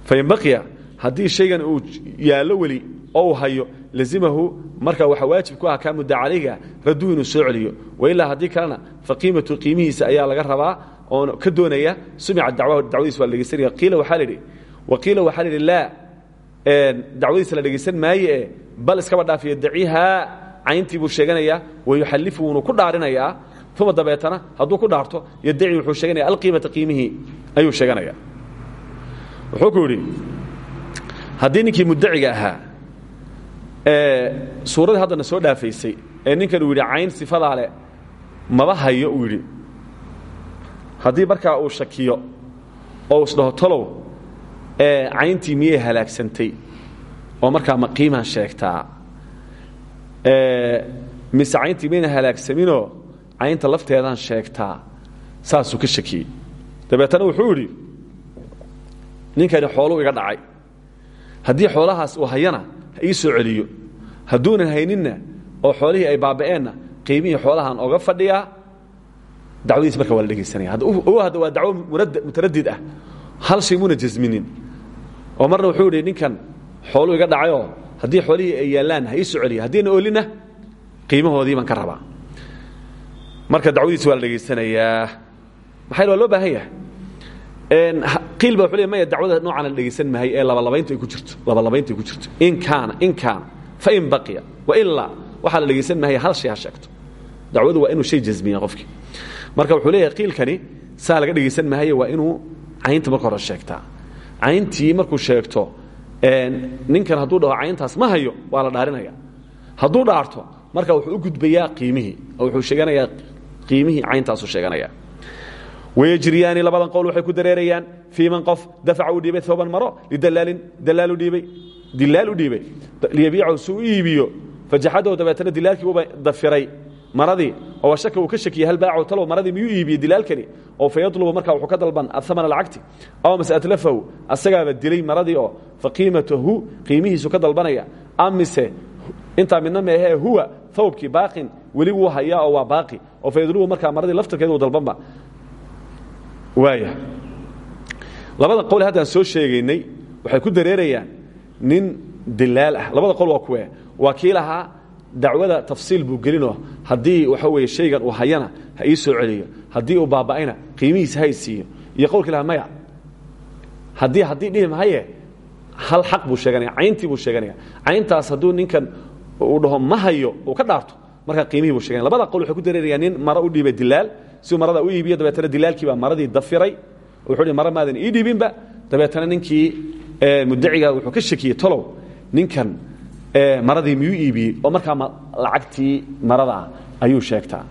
fain baqiya haddii shaygan uu yaallo weli oo hayo lazimahu marka waxa waajib ku ah kaa mudda calayga radduhu inuu soo celiyo. Wailaa haddii kalena fa qiimatu qiimihiisa ayaa laga rabaa oo ka doonaya sumica dacwadiis waa la dhegeysanaya qiila waxaa la idhi wa qiila waxaa la idhi laa dacwadiisa la dhegaysan maaye bal iskaba dhaafiya dacihaa cayntii buu sheeganayaa wayuxallifu wuunu ku dhaarinayaa uma dabeetana hadduu ku dhaarto yadaci wuxuu sheeganaya alqiimata qiimihii ayuu sheeganaya wuxuu ku yidhi haddii ninkii muddaciga ahaa suuradii haddana soo dhaafaysay ee ninkan uu yidhi cayn sifadaa leh maba hayo uu yidhi. Haddii markaa uu shakiyo oo isdhaho talow cayntii miyay halaagsantay? Oo markaa ma qiimaan sheegtaa? Mise cayntii mayna halaagsaminoo caynta lafteedaan sheegtaa. Saasuu ka shakiyey. Dabeetana wuxuu idhi ninkani xooluu iga dhacay. Haddii xoolahaas uu hayana ha ii soo celiyo. Hadduunan hayninna oo xoolihii ay baaba'eenna qiimihii xoolahaan oga fadhiyaa dacwadiis marka waa la dhegaysanaya. Hadda waa dacwo mutaradid ah hal shay muuna jasminin oo marna wuxuu idhi ninkan xooluu iga dhacayoo haddii xoolihii ay yaallaan ha ii soo celiya haddiina oolina qiimahoodii baan ka rabaa. Marka dacwadiisi waa la dhegaysanayaa maxaa loo baahan yahay qiil ba wuxuu le maya dacwada noocan la dhegaysan mahay ee labalabayntu ay ku jirto labalabayntu ay ku jirto. In kaana in kaana fain baqiya wailaa waxaa la dhegaysan mahaya hal shay ha sheegto. Dacwadu waa inuu shay jasmiya qofkii marka wuxuu leeyahay qiilkani saa laga dhegaysan mahaye waa inuu caynta marka hore sheegtaa. Cayntii markuu sheegto ninkan hadduu dhaho cayntaas ma hayo waa la dhaarinaya. Hadduu dhaarto marka wuxuu u gudbayaa qiimihii oo wuxuu sheeganayaa qiimihii cayntaasuu sheeganaya wayajriyaani labadan qowl waxay ku dareerayaan fii man qof dafaca u dhiibay ooban maro lidalaalin dalaal u dhiibay dilaal u dhiibay liyabiicahu si u iibiyo fajaxadahu dabeetana dilaalkii uba dafiray maradii oo shaka uu ka shakiyey hal baacahu talow maradii miyuu iibiyey dilaalkani oo fa yadlubu markaa wuxuu ka dalban ahamana lacagti aw mase atlafahu asagaaba dilay maradii oo fa qiimatahu qiimihiisu ka dalbanaya amise intaa midna meehee huwa thawbkii baaqin weli wuu hayaa oo waa baaqi oo fa yadlubu markaa maradii laftarkeeda uu dalbanba labada qowl haddaan soo sheegaynay waxay ku dareerayaan nin dilaal ah. Labada qowl waa kuwe waa kii lahaa dacwada tafsiil buu gelinoo. Haddii waxa weeye shaygan uu hayana ha ii soo celiyo. Haddii uu baaba'ayna qiimihiisa ha i siiyo. Iyo qowlkii lahaa maya haddii haddii dhihi mahaye hal xaq buu sheeganaya cayntii buu sheeganaya cayntaas hadduu ninkan uu dhaho ma hayo uu ka dhaarto markaa qiimihii buu sheeganaya labada qowl waxay ku dareerayaan nin maro u dhiibay dilaal si uu marada u iibiyo dabeetana dilaalkii baa maradii dafiray. Wuxuu hi mara maadan ii dhiibinba. Dabeetana ninkii muddaciga wuxuu ka shakiyey tolow. Ninkan maradii miyuu iibiyey? Oo markaa lacagtii maradaa ayuu sheegtaa.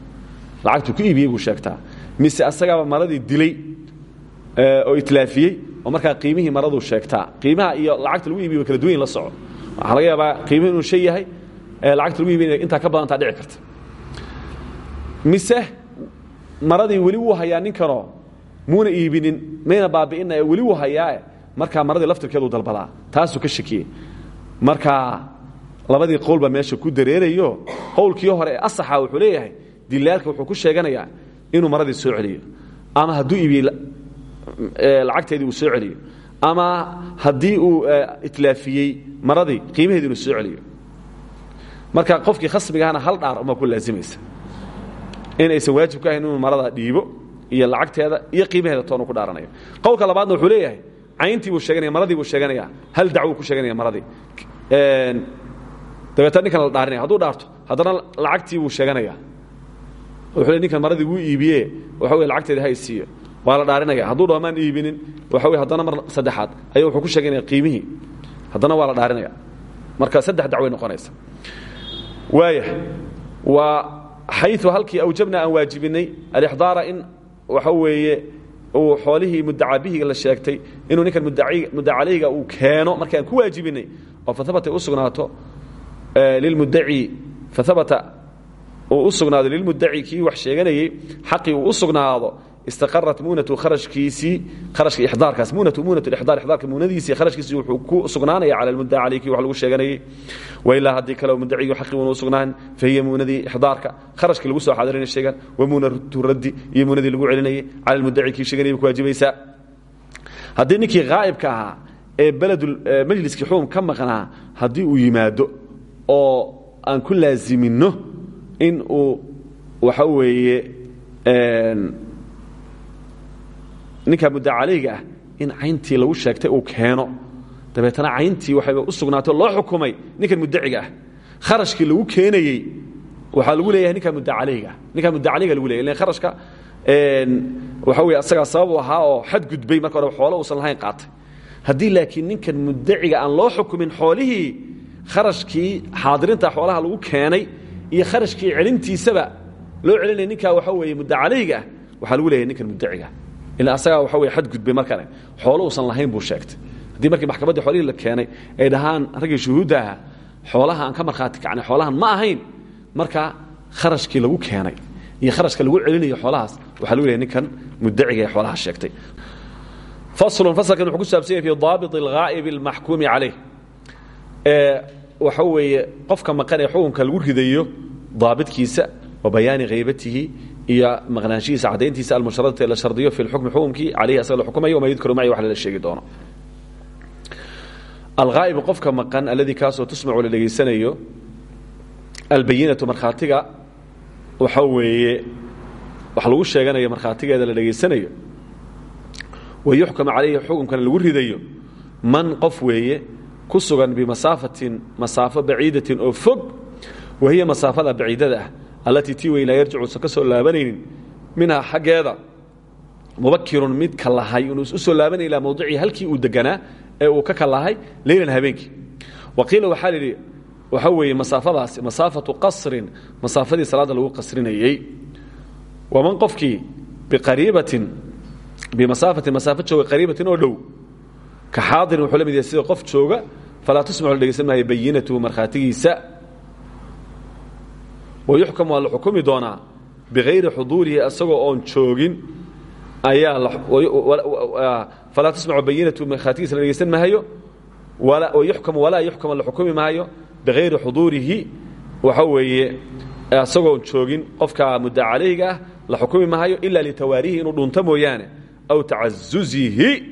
Lacagtuu ku iibiyey buu sheegtaa. Mise asagaaba maradii dilay oo itlaafiyey oo markaa qiimihii maraduu sheegtaa. Qiimaha iyo lacagta lagu iibiy kala duwan la soco. Waxaa laga yaabaa qiimihi inuu shay yahay lacagta lagu iibiy intaa ka badantaa dhici karta. Mise maradii weli wuu hayaa ninkanoo muuna iibinin mayna baabi'ina weli wuu hayaae markaa maradii laftirkeedu dalbadaa taasuu ka shakiyey. Markaa labadii qowl baa meesha ku dareerayo qowlkii hore ee asaxa wuxuu leeyahay dilaalka wuxuu ku sheeganayaa inuu maradii soo celiyo ama hadduu iibiyey lacagteedii uu soo celiyo ama haddii uu itlaafiyey maradii qiimaheedi inuu soo celiyo. Marka qofkii khasmigahana hal dhaar umaa ku laazimaysa in aysan waajib ka ahayn inuu marada dhiibo iyo lacagteeda iyo qiimaheeda toonu ku dhaaranayo. Qowlka labaadna wuxuu leeyahay cayntii buu sheeganaya maradii buu sheeganaya hal dacwuu ku sheeganaya maradii. Dabeetna ninkan la dhaarinaya hadduu dhaarto haddana lacagtii buu sheeganaya. Wuxuu le ninkan maradii wuu iibiye waxa wey lacagteeda ha isiiyo. Waa la dhaarinaya hadduu dhaho maan iibinin waxa wey haddana mar saddexaad. Ayaa wuxuu ku sheeganaya qiimihii. Haddana waa la dhaarinaya. Marka saddex dacway noqonaysa. Waaya waa xayu halkii awjabna aan waajibinay alixdaara in waxa weeye uu xoolihii mudacaabihiga la sheegtay inuu ninkan mudacaleyga uu keeno markaan ku waajibinay oo faabata u sugnaato lilmudaci faabata uu u sugnaado lilmudaci kii wax sheeganayey xaqii uu u istaqarat muunatu kharashkiisii kharashka ixdaarkaas muunatu muunatu ixdaar ixdaarka muunadiisii kharashkiisii wuxuu ku sugnaanaya cala almuddaca calayhi kii wax lagu sheeganayay. Wailaa haddii kale muddacigu xaqi uuna u sugnaan fahiya muunadii ixdaarka. Kharashkii lagu soo xaadirina sheegan wa muunatu raddi iyo muunadii lagu celinayay cala almuddaci kii sheeganayay ku waajibaysaa. Haddii ninkii haa'ibka ahaa ee beledmajliskii xukum ka maqnaa haddii uu yimaado oo aan ku laaziminno in uu waxa weeye ninka muddacalayga ah in cayntii lagu sheegtay uu keeno. Dabeetana cayntii waxayba u sugnaatay oo loo xukumay ninkan muddaciga ah. Kharashkii lagu keenayey waxaa lagu leeyahay ninka muddacalayga ah ninka muddacalayga lagu leyahy ilan kharashka waxa weye asagaa sabab u ahaa oo xad gudbay marka hore xoolo uusan lahayn qaatay. Haddii laakiin ninkan muddaciga aan loo xukumin xoolihii kharashkii xaadirinta xoolaha lagu keenay iyo kharashkii celintiisaba loo celinaya ninkaa waxa weeye muddacalayga ah lagu leeyahay ninkan muddaciga ila asagaa waxa weye xad gudbay markane. Xoolo uusan lahayn buu sheegtay. Haddii markii maxkamaddii xoolihii la keenay ay dhahaan raggii shuhuudda aha xoolaha aan ka markhaati kacnay xoolahan ma ahayn. Marka kharashkii lagu keenay iyo kharashka lagu celinayo xoolahaas waxaa lagu leeyahay ninkan muddaciga ee xoolaha sheegtay. Faslun fasalkan wuxuu ku saabsan yahay fi daabit alghaa'ib almaxkuumi calayh. Ee waxa weeye qofka maqan ee xukunka lagu ridayo daabitkiisa wa bayaani haybatihi iyo maqnaanshihiisa caddayntiisa almusharadati ee la shardiyo fi lxukmi xukumkii calayhi asaga la xukumayo wama yudkaru maci wax lala sheegi doono. Alghaa'ib qofka maqan alladii kaasoo tusmacu la dhegaysanayo albayinatu markhaatiga waxa weeye wax lagu sheeganayo markhaatigeeda la dhegaysanayo wayuxkam calayhi xukunkana lagu ridayo man qof weeye ku sugan bimasaafatin masaafo baciidatin oo fog wa hiya masaafada baciidada ah allatii tii weyn laa yarjic uusan ka soo laabanaynin minhaa xaggeeda. Mubakirun mid ka lahay inuu u soo laabanay ilaa mawdicii halkii uu deganaa ee uu ka kalahay leylan habeenkii wa qiila waxaa lidhi waxa weeye masaafadaasi masaafatu qasrin masaafadii salaadda lagu qasrinayey. Waman qofkii biqariibatin bimasaafatin masaafo jooga qariibatin oo dhow ka xaadirin wuxuu la mid yahay sida qof jooga falaa tusmacu la dhegeysan maayo bayinatuhu markhaatigiisa wayuxkam waa la xukumi doonaa bikayri xuduurihi asagoo oon joogin ayaa falaa tusmacu bayinatuhu markhaatigiisa la dhegeysan maayo wayuxkamu walaa yuxkama la xukumi maayo bikayri xuduurihi waxa weeye asagoon joogin qofka mudda calayga ah la xukumi maayo ila litawaarihi inuu dhunto mooyaane aw tacazuzihi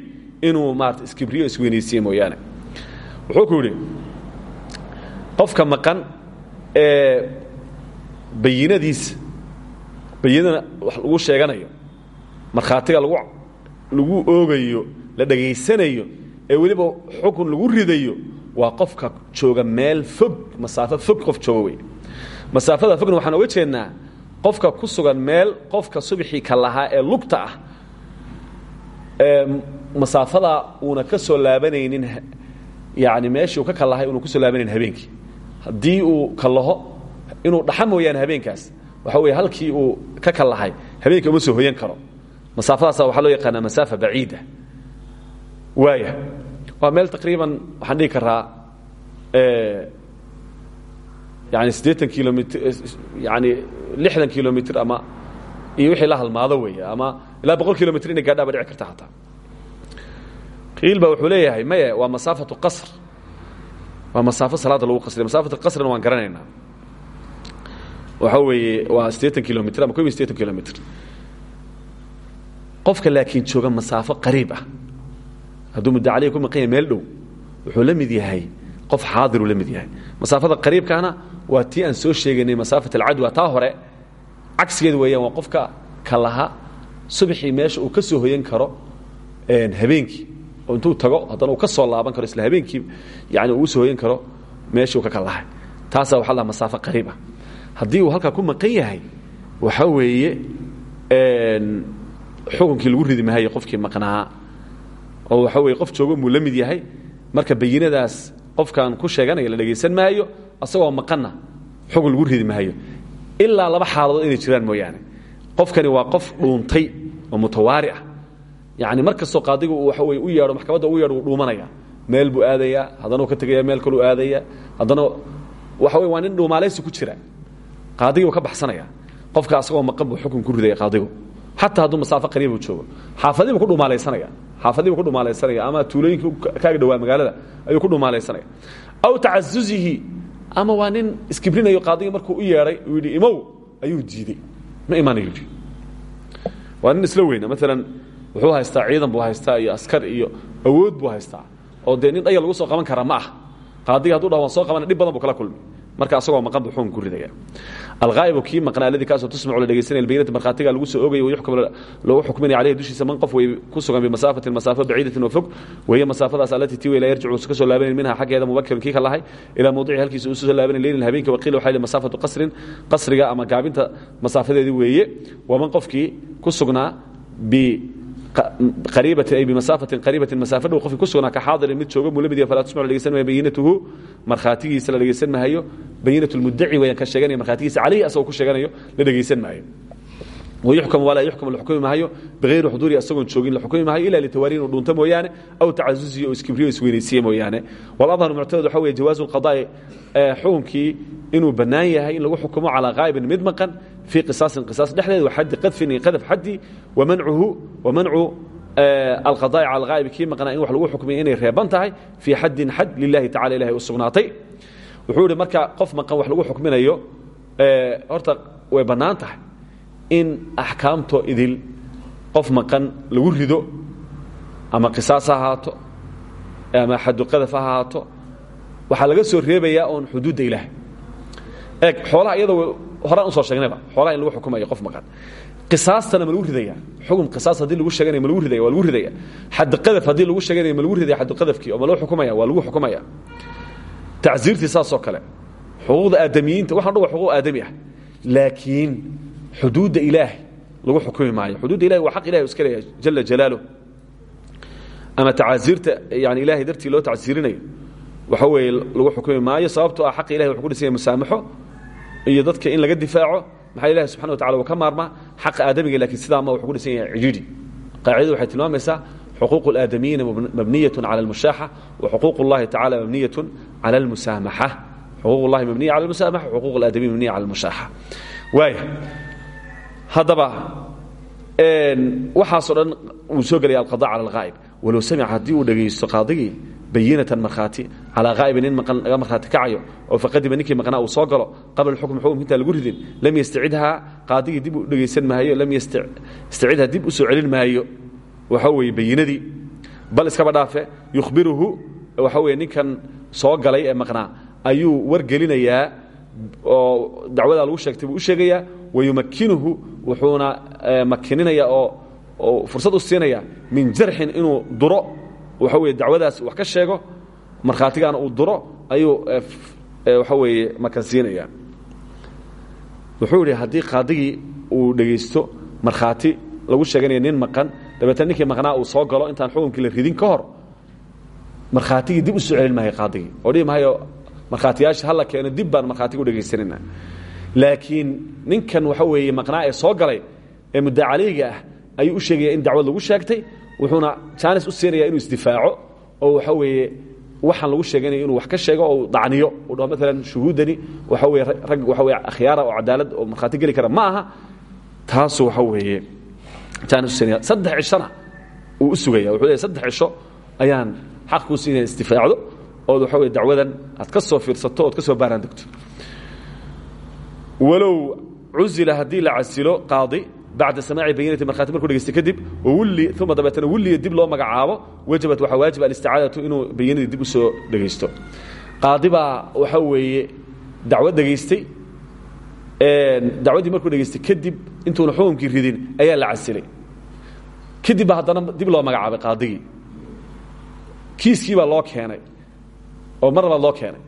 inuu maarata iskibriyo isweynaysiye mooyaane. Wuxuu ku yidhi qofka maqan ee bayinadiisa bayinada wax lagu sheeganayo markhaatiga lagu lagu oogayo la dhegaysanayo ee weliba xukun lagu ridayo waa qofka jooga meel fog masaafo fog qof jooga wey fogna waxaan oga qofka ku sugan meel qofka subxii ka ee lugta ah masaafadaa uuna ka soo laabanaynin yani meeshii uu ka kalahay una ku soo laabanaynin habeenkii. Haddii uu kalaho inuu dhaxa mooyaane habeenkaas. Waxa weye halkii uu ka kalahay habeenkii uma soo hoyan karo. Masaafadaasa waxaa loo yaqaanaa masaafa baciida. Waaya waa meel taqriiban waxaan dhihi karaa yani siddeetan kilomitr yani lixdan kilomitr ama iyo wixii la halmaado weeye ama ilaa boqol kilomitr inay gaadhaa ba dhici karta xataa qiil ba wuxuu leeyahay maye waa masaafatu qasr. Waa masaafo salaada lagu qasriya masaafatu qasrina waan garanaynaa waxa weeye waa siddeetan kilomitr ama kob iyo siddeetan kilomitr qofka laakiin jooga masaafo qariib ah hadduu muddo caliga ku maqan yahay meel dhow wuxuu la mid yahay qof xaadiruu la mid yahay. Masaafada qariibkaana waa tii aan soo sheegaynay masaafat alcadwa taa hore. Cagsigeed weeyaan waa qofka ka laha subaxii meesha uu ka soo hoyan karo habeenkii. Oo intuu tago haddana uu ka soo laaban karo isla habeenkii yani uu soo hoyan karo meeshii uu ka kalahay taasaa waxa la masaafo qariib ah haddii uu halkaa ku maqan yahay waxa weeye xukunkii lagu ridi qofkii maqnaa oo waxa weye qof joogo muu yahay marka bayinadaas qofkaan ku sheeganaya la dhegaysan maayo asagoo maqanna xukun lagu ridi ilaa laba xaaladood inay jiraan mooyaane. Qofkani waa qof dhuuntay oo mutawaari ah. Yani mar kastoo qaadigu uu waxa weye u yeedho maxkamadda ugu yeedho wuu meel buu aadayaa haddana ka tegaya meel kaluu aadaya. Haddana waxa weye waa nin dhuumaalaysi ku jira qaadigii ka baxsanaya. Qofka asagoo maqan buu xukun ku ridaya qaadigu. Xataa hadduu masaafo qariibu joogo. Xaafadiibu ku dhumaalaysanaya xaafadiibu ku dhumaalaysanaya ama tuulooyinkii kaaga dhawaa magaalada ayuu ku dhumaalaysanaya aw tacazuzihi ama waa nin iskibrinayo qaadigii markuu u yeedhay uu yidhi imow ayuu diidey ma imaanayo yidhi waa nin isla wuxuu haystaa ciidan buu haystaa iyo askar iyo awood buu haystaa. Oo dee nin lagu soo qaban kara ma ah. Qaadiga haduu dhaho waan soo qabana dhib badan buu kala kulmi marka asagoo maqan buu xukunku ridaya alghaa'ibu kii maqnaa alladii kaasoo tusmacu la dhegaysanaya albayinati markhaatiga lagu soo ogaya wayuxkamu loogu xukminaya caleyhi dushiisa man qof way ku sugan bimasaafatin masaafo baciidatin oo fog weeye masaafadaas allatii tii wey laa yarjicu soo laabanayn minha xaggeeda mubakirun kii ka lahay ilaa mawdici halkiisa uusa soo laabanayn leylin habeenkii waqiila waxaa masaafatu qasrin qasriga ama gaabinta masaafadeedii weeye. Waa man qofkii ku sugnaa bi qariibatin ay bimasaafatin qariibatin masaafo dhow qofkii ku sugnaa ka xaadirin mid joogo mulamidiya falaa tusmacu la bayinatuhu markhaatigiisa la dhegeysan maayo bayinatu lmuddaci weeyaan ka sheeganaya markhaatigiisa calayhi asagoo ku sheeganayo la dhegeysan maayo wayuxkam walaa yuxkam la xukumi maayo bihayri xuduuri asagoon joogin la xukumi maayo ila litawaari inuu dhunto mooyaane aw tacazuziyo oo iskibriyo isweynaysiye mooyaane waladharu muctamed waxa weeye jawaazu lqadaa'i xukunkii inuu bannaan yahay in lagu xukumo calaa qaa'ibin mid maqan fii qisaasin qisaas dhexdeed wa xaddi qadfin iyo qadaf xaddi wamancuhu wamancu alqadaa'i cala alghaa'ibi kii maqnaa in wax lagu xukmiya inay reeban tahay fii xaddin xad lilahi tacala ilahay u sugnaatay wuxuu ihi marka qof maqan wax lagu xukminayo horta way bannaan tahay in axkaamto idil qof maqan lagu rido ama qisaas ha ahaato ama xaduqadaf ha ahaato waxaa laga soo reebayaa oon xuduudda ilaahay. Eeg xoolaha iyadoo horaan u soo sheegnayba xoolaha in lagu xukumayo qof maqan. Qisaastana ma lagu ridaya xukun qisaas haddii lagu sheeganaya ma lagu ridaya waa lagu ridaya xadqadaf haddii lagu sheeganaya ma lagu ridaya xadqadafkii oo ma lagu xukumaya waa lagu xukumaya. Tacsiirtii saasoo kale xuquuqda aadamiyiinta waxaan dhan xuquuq aadami ah. Laakiin xuduudda ilaahay lagu xukumi maayo xuduudda ilahay waa xaq ilahay iska leeyahay jala jalaaluh ama tacaasiirta yani ilahay dartii loo tacsiirinayo waxa weeye lagu xukumi maayo sababtoo ah xaqa ilahay wuxuu ku dhisan yahay musaamaxo iyo dadka in laga difaaco maxaa ilahi subxana wa tacala uu ka maarmaa xaqa aadamiga lakiin sidaa ma wuxuu ku dhisan yahay cidhiidhi qaacidadu waxay tilmaamaysaa xuquuq اlaadamiyiina mabniyaة calى اlmushaaxa wa xuquuq اllahi tacala mabniyaة calى اlmusaamaxa xuquuq اllahi mabniya calى اlmusaamaxa xuquuq اlaadamiyin mabniya calى اlmushaaxa waaya haddaba waxaasoo dhan wuu soo gelaya alqada cala alghaa'ib. Walow samica haddii uu dhegaysto qaadigii bayinatan markhaati calaa haa'ibin maqan laga markhaati kacayo oo faqadima ninkii maqnaa uu soo galo qabla alxukm xukum intaan lagu ridin lam yastacidhaa qaadigii dib u dhegaysan maayo lam yastacidha dib u soo celin maayo waxa weeye bayinadii bal iskaba dhaafe yukhbiruhu waxa weeye ninkan soo galay ee maqnaa ayuu wargelinayaa oo dacwadaa lagu sheegtay buu u sheegayaa wayumakinuhu wuxuuna makininaya oo fursad u siinaya min jarxin inuu duro. Waxa weye dacwadaas wax ka sheego markhaatigaana uu duro ayuu waxa weeye makansiinaya wuxuu idhi haddii qaadigii uu dhegaysto markhaati lagu sheeganaya nin maqan dabeetna ninkii maqnaa uu soo galo intaan xukunkii la ridin ka hor markhaatigii dib u soo celin maayo qaadigii. Oo dhihi maayo markhaatiyaasha hala keeno dib baan markhaatiga u dhegaysanayna laakiin ninkan waxa weeye maqnaa ee soo galay ee mudda calayga ah ayuu u sheegaya in dacwad lagu sheegtay wuxuuna jaanis u siinaya inuu isdifaaco oo waxa weeye waxaan lagu sheeganaya inuu wax ka sheego oo dacniyo. Uu dhaho maalan shuhuudani waxa weye rag waxa weye akhyaara oo cadaalad oo markhaati geli kara ma aha. Taasu waxa weeye jaanis u siinaya saddex cishona uu u sugaya. Wuxuu leeyahy saddex cisho ayaan xaq kuu siinaya isdifaacdo ood waxa weye dacwadan aad ka soo fiirsato ood ka soo baaraan degto. Walow cuzila haddii la casilo qaadi bacda samaaci bayinati markhaati markuu dhegeysta kadib wulli uma dabeetana wulliya dib loo magacaabo wajabat waxaa waajib alisticaadatu inuu bayinadii dib u soo dhegaysto qaadi baa waxa weeye dacwad dhegaystay dacwaddii markuu dhegaystay kadib intuuna xukunkii ridin ayaa la casilay. Kadib baa haddana dib loo magacaabay qaadigii kiiskii baa loo keenay oo mar labaad loo keenay.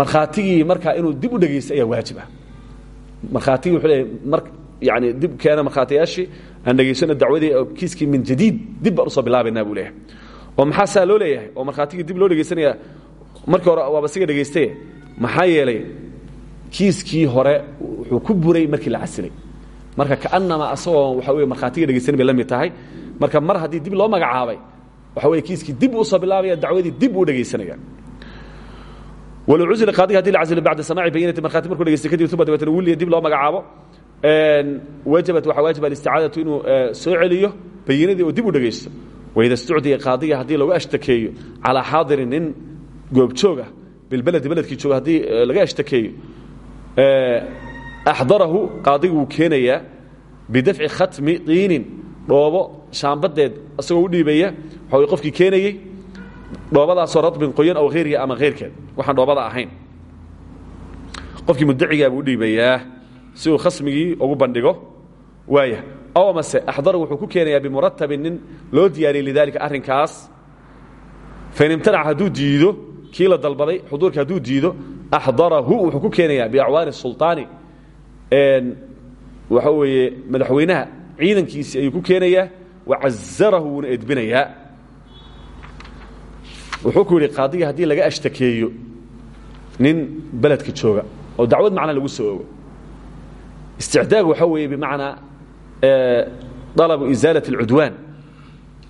Markhaatigii markaa inuu dib u dhegaysto ayaa waajib ah. Markhaatigii wuxuu leeyahay mar yani dib keena markhaatiyaashii aan dhegaysano dacwadii oo kiiskii min jadiid dib baan u soo bilaabaynaa buu leeyahay. Oo maxaa saa loo leeyahay? Oo markhaatigii dib loo dhegaysanaya markii hore waaba siga dhegaystaye maxaa yeelay? Kiiskii hore wuxuu ku buray markii la casilay. Marka kaanama asagoo waxa weye markhaatiga dhegaysan bay la mid tahay. Marka mar haddii dib loo magacaabay waxa weye kiiskii dib u soo bilaabaya dacwadii dib uu dhegaysanaya walow cusila qaadiga haddii la casilo bacda samaaci bayinati markhaati markuu dhegeysta kadib uma dabeetana wiliya dib loo magacaabo wajabat waxaa waajib alisticaadatu inuu soo celiyo bayinadii oo dib u dhegaysto waida stucdiya qaadiga haddii lagu ashtakeeyo calaa xaadirin nin goobjooga bilbeledi beledkii jooga haddii laga ashtakeeyo axdarahu qaadiga wuu keenayaa bidafci khatmi diinin dhoobo shaambadeed isagoo u dhiibaya waxa qofkii keenayey dhoobadaasoo radbin qoyan aw hayriha ama hayrkeed waxaan dhoobada ahayn. Qofkii muddacigaa buu udhiibayaa si uu khasmigii ugu bandhigo waaya aw amase axdarahu wuxuu ku keenayaa bimuratabin nin loo diyaariyey lidaalika arrinkaas. Fain imtanac hadduu diido kii dalbaday xuduurka hadduu diido axdarahu wuxuu ku keenayaa biacwaani sulطaani waxa weeye madaxweynaha ciidankiisii ayuu ku keenayaa wacazarahu wuuna edbinayaa wuxuu ku yidhi qaadiga haddii laga ashtakeeyo nin beledka jooga oo dacwad macna lagu soo ogo. Isticdaag waxa weeye bimacnaa dalabu isaalat اlcudwaan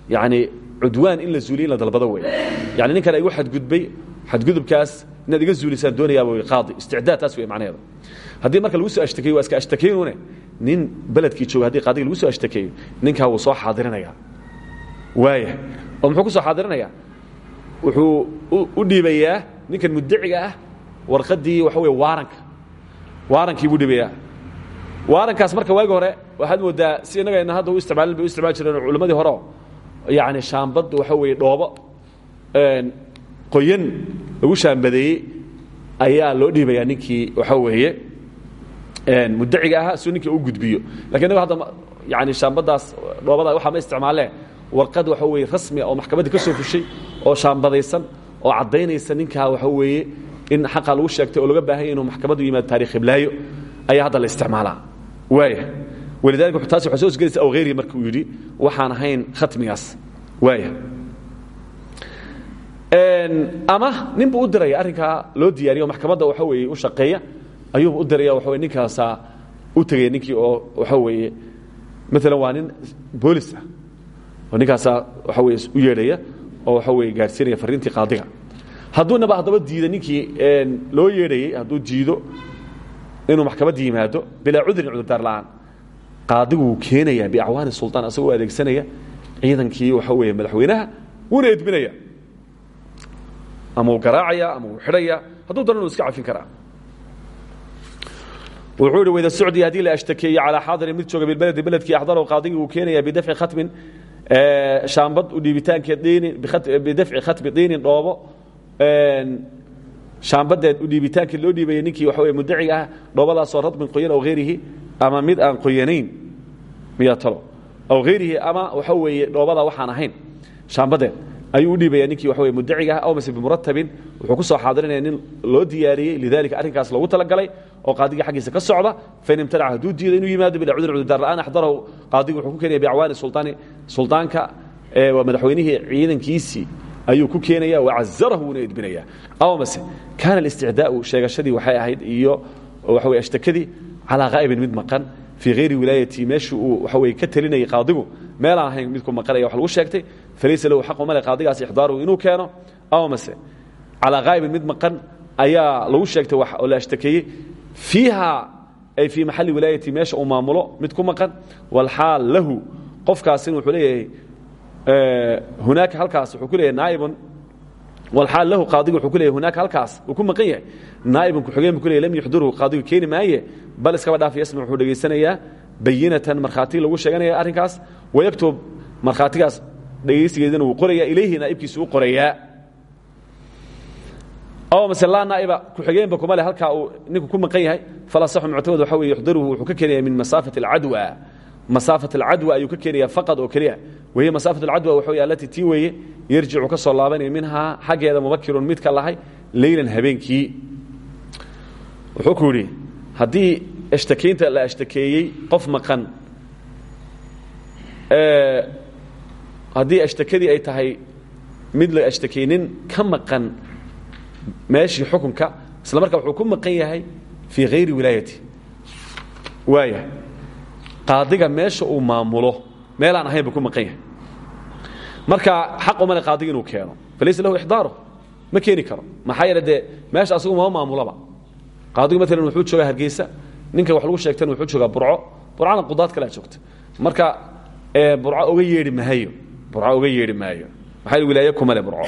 yani cudwaan in la zuuliyo in la dalbado wey yani ninkan igu xadgudbay xadgudubkaas inaad iga zuulisaan doonayaaba wy qaadi. Isticdaad taas wey macnaheeda haddii marka lagu soo ashtakeeyo waa iska ashtakeynune nin beledkii jooga haddii qaadiga lagu soo ashtakeeyo ninkaa wuu soo xaadirinaya waaya oo muxuu ku soo xaadirinaya wuxuu u dhiibayaa ninkan muddaciga ah warqaddii waxa wey waaranka. Waarankii buu dhiibayaa. Waarankaas marka waagi hore waxaad moodaa si innagayna hadda u isticmaalin bay u isticmaali jireen culammadii horeo yacni shaambad waxa weeye dhoobo qoyan lagu shaambadeeyey ayaa loo dhiibayaa ninkii waxa weeye muddaciga ahaa suu ninkii u gudbiyo. Lakin innago hadda yani shaambadaas dhoobada waxaa ma isticmaalee warqad waxa weeye rasmiga oo maxkamaddii ka soo fushay oo shaambadaysan oo caddaynaysa ninkaa waxa weeye in xaqa lagu sheegtay oo laga baahanya inuu maxkamaddu yimaado taarikh hiblaayo ayaa hadda la isticmaalaa. Waaya walidalika taas waxay soo osgelaysa aw hayrihi marka uu yidhi waxaan ahayn khatmigaas. Waaya ama nin buu u diraya arrinkaa loo diyaariyo maxkamadda waxa weeye u shaqeeya ayuuba u diraya waxa weye ninkaasaa u tegaya ninkii oo waxa weeye maalan waa nin boolis ah oo ninkaasaa waxa weye u yeedhaya oo waxa weye gaadhsiinaya farriintii qaadiga. Hadduunaba haddaba diida ninkii loo yeedhayey hadduu diido inuu maxkamadda yimaado bilaa cudrin cudurdaar la'aan qaadigu wuu keenayaa biacwaani sulطaan asagoo adeegsanaya ciidankii waxa weeye madaxweynaha wuuna edbinaya. Ama uu garaacaya ama uu xidhaya hadduu daran uu iska cafin karaa. Wuxuu ihi wayda socdi haddii la ashtakeeye calaa xaadirin mid jooga bilbeledi beledkii axdarahu qaadigii uu keenaya bidafci khatmin shaambad u dhiibitaankeed diinin bidafci khatmi diinin dhoobo. Shaambadeed u dhiibitaankii loo dhiibaya ninkii waxa weye muddaciga ah dhoobadaasoo radmin qoyan aw hayrihi ama mid aan qoyanayn miyaa talo. Aw hayrihi ama waxa weeye dhoobada waxaan ahayn shaambadeed ayuu u dhiibaya ninkii waxa weye muddaciga ah aw mase bimuratabin wuxuu ku soo xaadirinaya nin loo diyaariyey lidalika arrinkaas loogu talagalay oo qaadiga xaggiisa ka socda. Fain imtanaca hadduu diido inuu yimaado bilaa cudrin cudurdaar la'aan axdarahu qaadigu wuxuu ku keenaya biacwaani sultaani sultaanka waa madaxweynihii ciidankiisii ayuu ku keenaya wacazarahu wuuna edbinaya aw mase kaana اlisticdaau sheegashadii waxay ahayd iyo waxa wey ashtakadii calaa haa'ibin mid maqan. Fii hayri wilaayati meeshii uu waxa weye ka telinayay qaadigu. Meelaan ahayn midku maqanaya wax lagu sheegtay falaysa lahu xaqu male qaadigaas ixdaaruhu inuu keeno aw mase calaa haa'ibin mid maqan ayaa lagu sheegtay oo la ashtakeeyey fiiha ay fii maxalli wilaayati meesha uu maamulo mid ku maqan walxaal lahu qofkaasina wuxuu leeyahay hunaaka halkaas wuxuu ku leeyahay naaibun walxaal lahu qaadigu wuxuu ku leeyahay hunaaka halkaas uu ku maqan yahay naa'ibun ku-xigeen buu ku leeyahy lam yuxdurhu qaadigu keeni maaye bal iskaba dhaaf yasmac wuxuu dhegaysanayaa bayinatan markhaati lagu sheeganaya arrinkaas wayaktub markhaatigaas dhegaysigeedana wuu qorayaa ilayhi naa'ibkiisu u qorayaa. Aw mase laa naa'iba ku-xigeenba kuma le halkaa uu ninku ku maqan yahay. Falasaxu muctamad waxa weye yuxdaruhu wuxuu ka keenaya min masaafati alcadwa. Masaafat alcadwa ayuu ka keenaya faqad oo keliya. Wahiy masaafat alcadwa waxa wey allatii tii weeye yarjicu ka soo laabanaya minhaa xaggeeda mubakirun midka lahay leylan habeenkii. Wuxuu ku yidhi haddii ashtakeynta la ashtakeeyey qof maqan haddii ashtakadii ay tahay mid la ashtakeeyey nin ka maqan meeshii xukunka isla markaa wuxuu ku maqan yahay fii hayri wilaayati. Waaya qaadiga meesha uu maamulo meelaan ahayn buu ku maqan yahay. Marka xaq uma le qaadiga inuu keeno. Falaysa lahu ixdaaru ma keeni karo. Maxaa yeele dee meesha asagu mama maamulaba. Qaadigu maalan wuxuu joogaa hargeysa ninka wax lagu sheegtana wuxuu joogaa burco. Burcana qudaad kalea joogta. Marka burco uga yeedhi mahayo burco uga yeedhi maayo. Maxaa wilaaye kumale burco.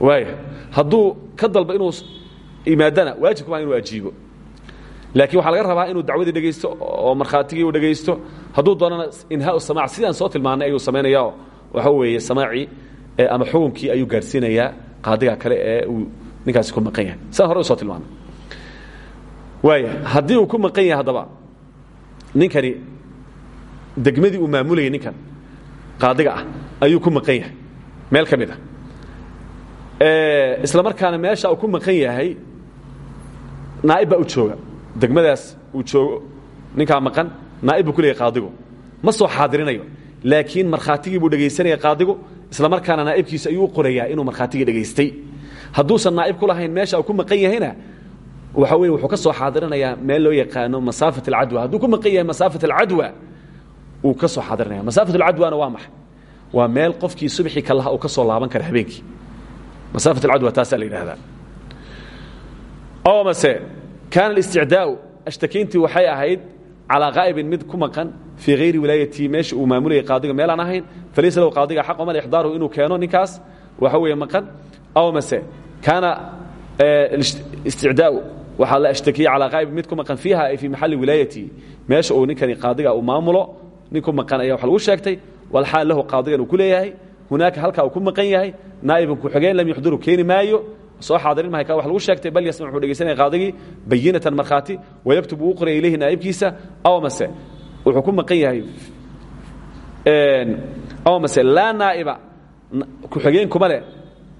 Waaya hadduu ka dalba inuu imaadana waajibkuma inuu ajiibo laakiin waxaa laga rabaa inuu dacwadii dhegaysto oo markhaatigii u dhegaysto hadduu doonana inhaa samac sidaan soo tilmaanay ayuu samaynayaa waxa weeye samaacii ama xukunkii ayuu gaadhsiinayaa qaadiga kale ee uu ninkaasi ku maqan yahay. Sidaan hore u soo tilmaanay waaya haddii uu ku maqan yahay haddaba ninkani degmadii uu maamulayay ninkan qaadiga ah ayuu ku maqan yahay. Meel ka mid ah. Isla markaana meesha uu ku maqan yahay naa'ib baa u jooga. Degmadaas uu joogo. Ninkaa maqan naa'ib buu ku leeyahy qaadigu. Ma soo xaadirinayo. Laakiin markhaatigii buu dhegaysanaya qaadigu isla markaana naa'ibkiisa ayuu u qorayaa inuu markhaatigii dhegaystay. Hadduusan naa'ib ku lahayn meesha uu ku maqan yahayna waxa weye wuxuu ka soo xaadirinayaa meel loo yaqaano masaafat alcadwa hadduu ku maqan yahay masaafat alcadwa wuu ka soo xaadirinaya masaafat alcadwana waa maxay waa meel qofkii subxii ka laha uu ka soo laaban kara habeenkii. Masaafat alcadwa taasaa la yidhahdaa oo mase kaana اlisticdaau ashtakiintii waxay ahayd calaa qaa'ibin mid ku maqan fii hayri wilaayatii meesha uu maamulayay qaadiga meel aan ahayn. Falaysa lahu qaadiga xaq uma ixdaaruhu inuu keeno ninkaas waxa weeye maqan. Aw mase kaana isticdaau waxaa la ashtakiyey calaa qaa'ibin mid ku maqan fiiha ay fii maxalli wilaayatii meesha uu ninkani qaadiga uu maamulo. Nin ku maqan ayaa waxa lagu sheegtay walxaal lahu qaadigan uu ku leeyahay hunaaka halkaa uu ku maqan yahay naa'ibun ku-xigeen lam yuxdiru keeni maayo. Soo xaadirin mahay ka wax lagu sheegtay bal yasmac wuxuu dhegaysanaya bayinatan markhaati wayaktub wuu u qoraya ilayhi naa'ibkiisa aw mase wuxuu ku maqan yahay aw mase laa naa'iba ku-xigeen kuma leh.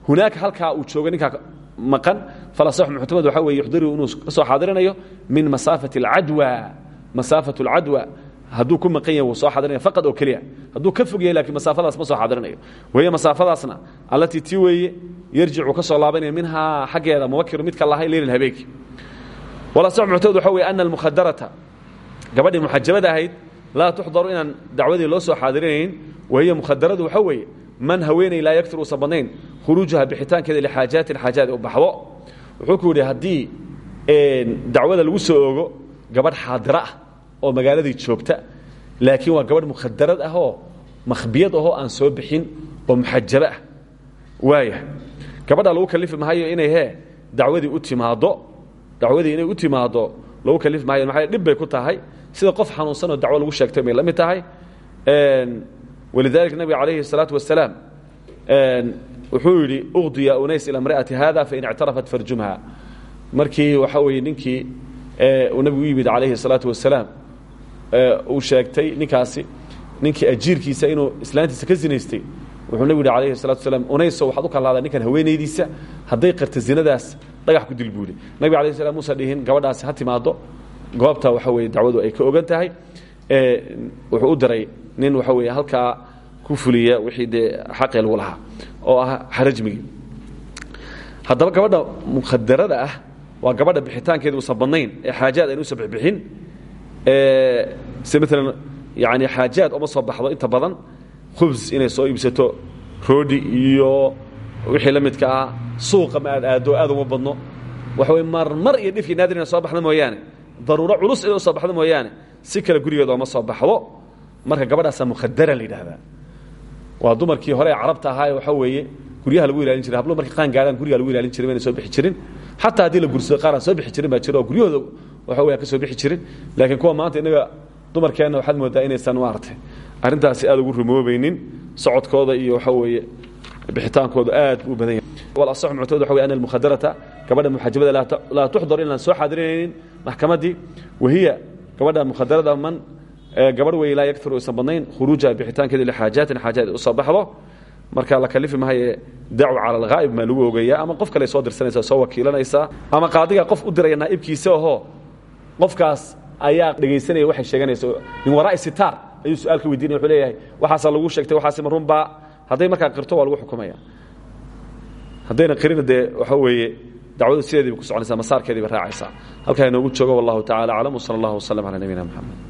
Hunaaka halkaa uu joogo ninkaa maqan falasax muctamad waxaa weeye yuxdiru inuu soo xaadirinayo min masaafati alcadwa masaafat alcadwa hadduu ku maqan yahay wuu soo xaadirinayo faqad oo keliya. Hadduu ka fog yahay lakiin masaafadaas ma soo xaadirinayo wahiya masaafadaasna allatii tii weeye yarjicu ka soo laabanaya minhaa xaggeeda mubakiru midka lahay leylan habeenkii. Walasax muctamad waxaa weeye ana almukhadarata gabadhii muxajabada ahayd laa tuxdaru inaan dacwadii loo soo xaadirinayn wahiya mukhadaradu waxaa weeye man haweeney laa yaktir uusan badnayn khuruujuha bixitaankeeda lixaajaatin xaajaad u baxdo wuxuu ku yidhi haddii dacwada lagu soo ogo gabadh xaadira ah oo magaaladii joogta laakiin waa gabadh mukhadarad ah oo makhbiyad ahoo aan soo bixin oo muxajabo ah waaya gabadha lagu kalifi mahayo inay he dacwadii u timaaddo dacwadii inay u timaaddo lagu kalifi mahayo maxaa dhib bay ku tahay sida qof xanuunsanoo dacwo lagu sheegtay bay la mid tahay walidalika nabiga calayhi الsalaatu wasalaam wuxuu yidhi uqdu ya unays ila mra'ati hada fain ictarafat farjumha markii waxa weeye ninkii uu nabigu u yimid calayhi الsalaatu wasalaam uu sheegtay ninkaasi ninkii ajiirkiisa inuu islaantiisa ka zinaystay wuxuu nabigu yidhi alayhi الsalatu wasalaam unayso waxaad u kalaada ninkan haweenaydiisa hadday qarta zinadaas dhagax ku dil buuli. Nabig alayh slam muusa dhihin gabadhaasi ha timaado goobta waxa weye dacwadu ay ka ogan tahay. Wuxuu u diray nin waxa weeye halkaa ku fuliya wixii dee xaqee lagu lahaa oo ah xarajmigii haddaba gabadha mukhadarada ah waa gabadha bixitaankeeda uusan badnayn ee xaajaad aynu usan bixbixin sida maalan yani xaajaad oma soo baxdo inta badan khubs inay soo iibsato roodhi iyo wixii la midka ah suuqa ma aad aado aad uma badno. Waxa wey marmar iyo dhifkii naadir ina soo baxda mooyaane daruuro culus ina u soo baxda mooyaane si kale gurigeeda ooma soo baxdo. Marka gabadhaasaa mukhadara la yidhaahdaa. Waa dumarkii hore ee carabta ahaa waxa weeye guryaha lagu ilaalin jiray hablo markay qaan gaadhaan guriga lagu ilaalin jiray mayna soo bixi jirin. Xataa haddii la gursado qaar aan soo bixi jirin baa jira oo guryahooda waxa wey aan ka soo bixi jirin. Laakiin kuwa maanta innaga dumarkeenna waxaad moodaa inaysan maaragtay arrintaasi aad ugu rumoobaynin socodkooda iyo waxa weeye bixitaankooda aad u badan yahay. Walasaxu muctamad waxa wey ana almukhadarata gabadha muxajabada laa tuxdar inaan soo xaadirinaynin maxkamaddii wahiya gabadha mukhadarada man gabadh wey laa yaktiru aysan badnayn khuruujaha bixitaankeeda lixaajaatin xaajaad u soo baxdo. Marka la kalifi mahaye dacu cala alghaa'ib maa lagu ogeeyaa ama qof kale soo dirsanaysa soo wakiilanaysaa ama qaadiga qof u diraya naa'ibkiisa ahoo qofkaas ayaa dhegaysanaya waxay sheeganaysa min waraa'i sitaar ayuu su'aal ka weydiinaya wuxuu leeyahay waxaasaa lagu sheegtay waxaasi ma runbaa hadday markaa qirto waa lagu xukumaya. Haddayna qirina dee waxa weeye dacwadu sideediiba ku soconaysaa masaarkeediiba raacaysaa. Halkaa inoogu joogo wallahu tacala aclam wsala allah waslm calaa nabiyina moxamed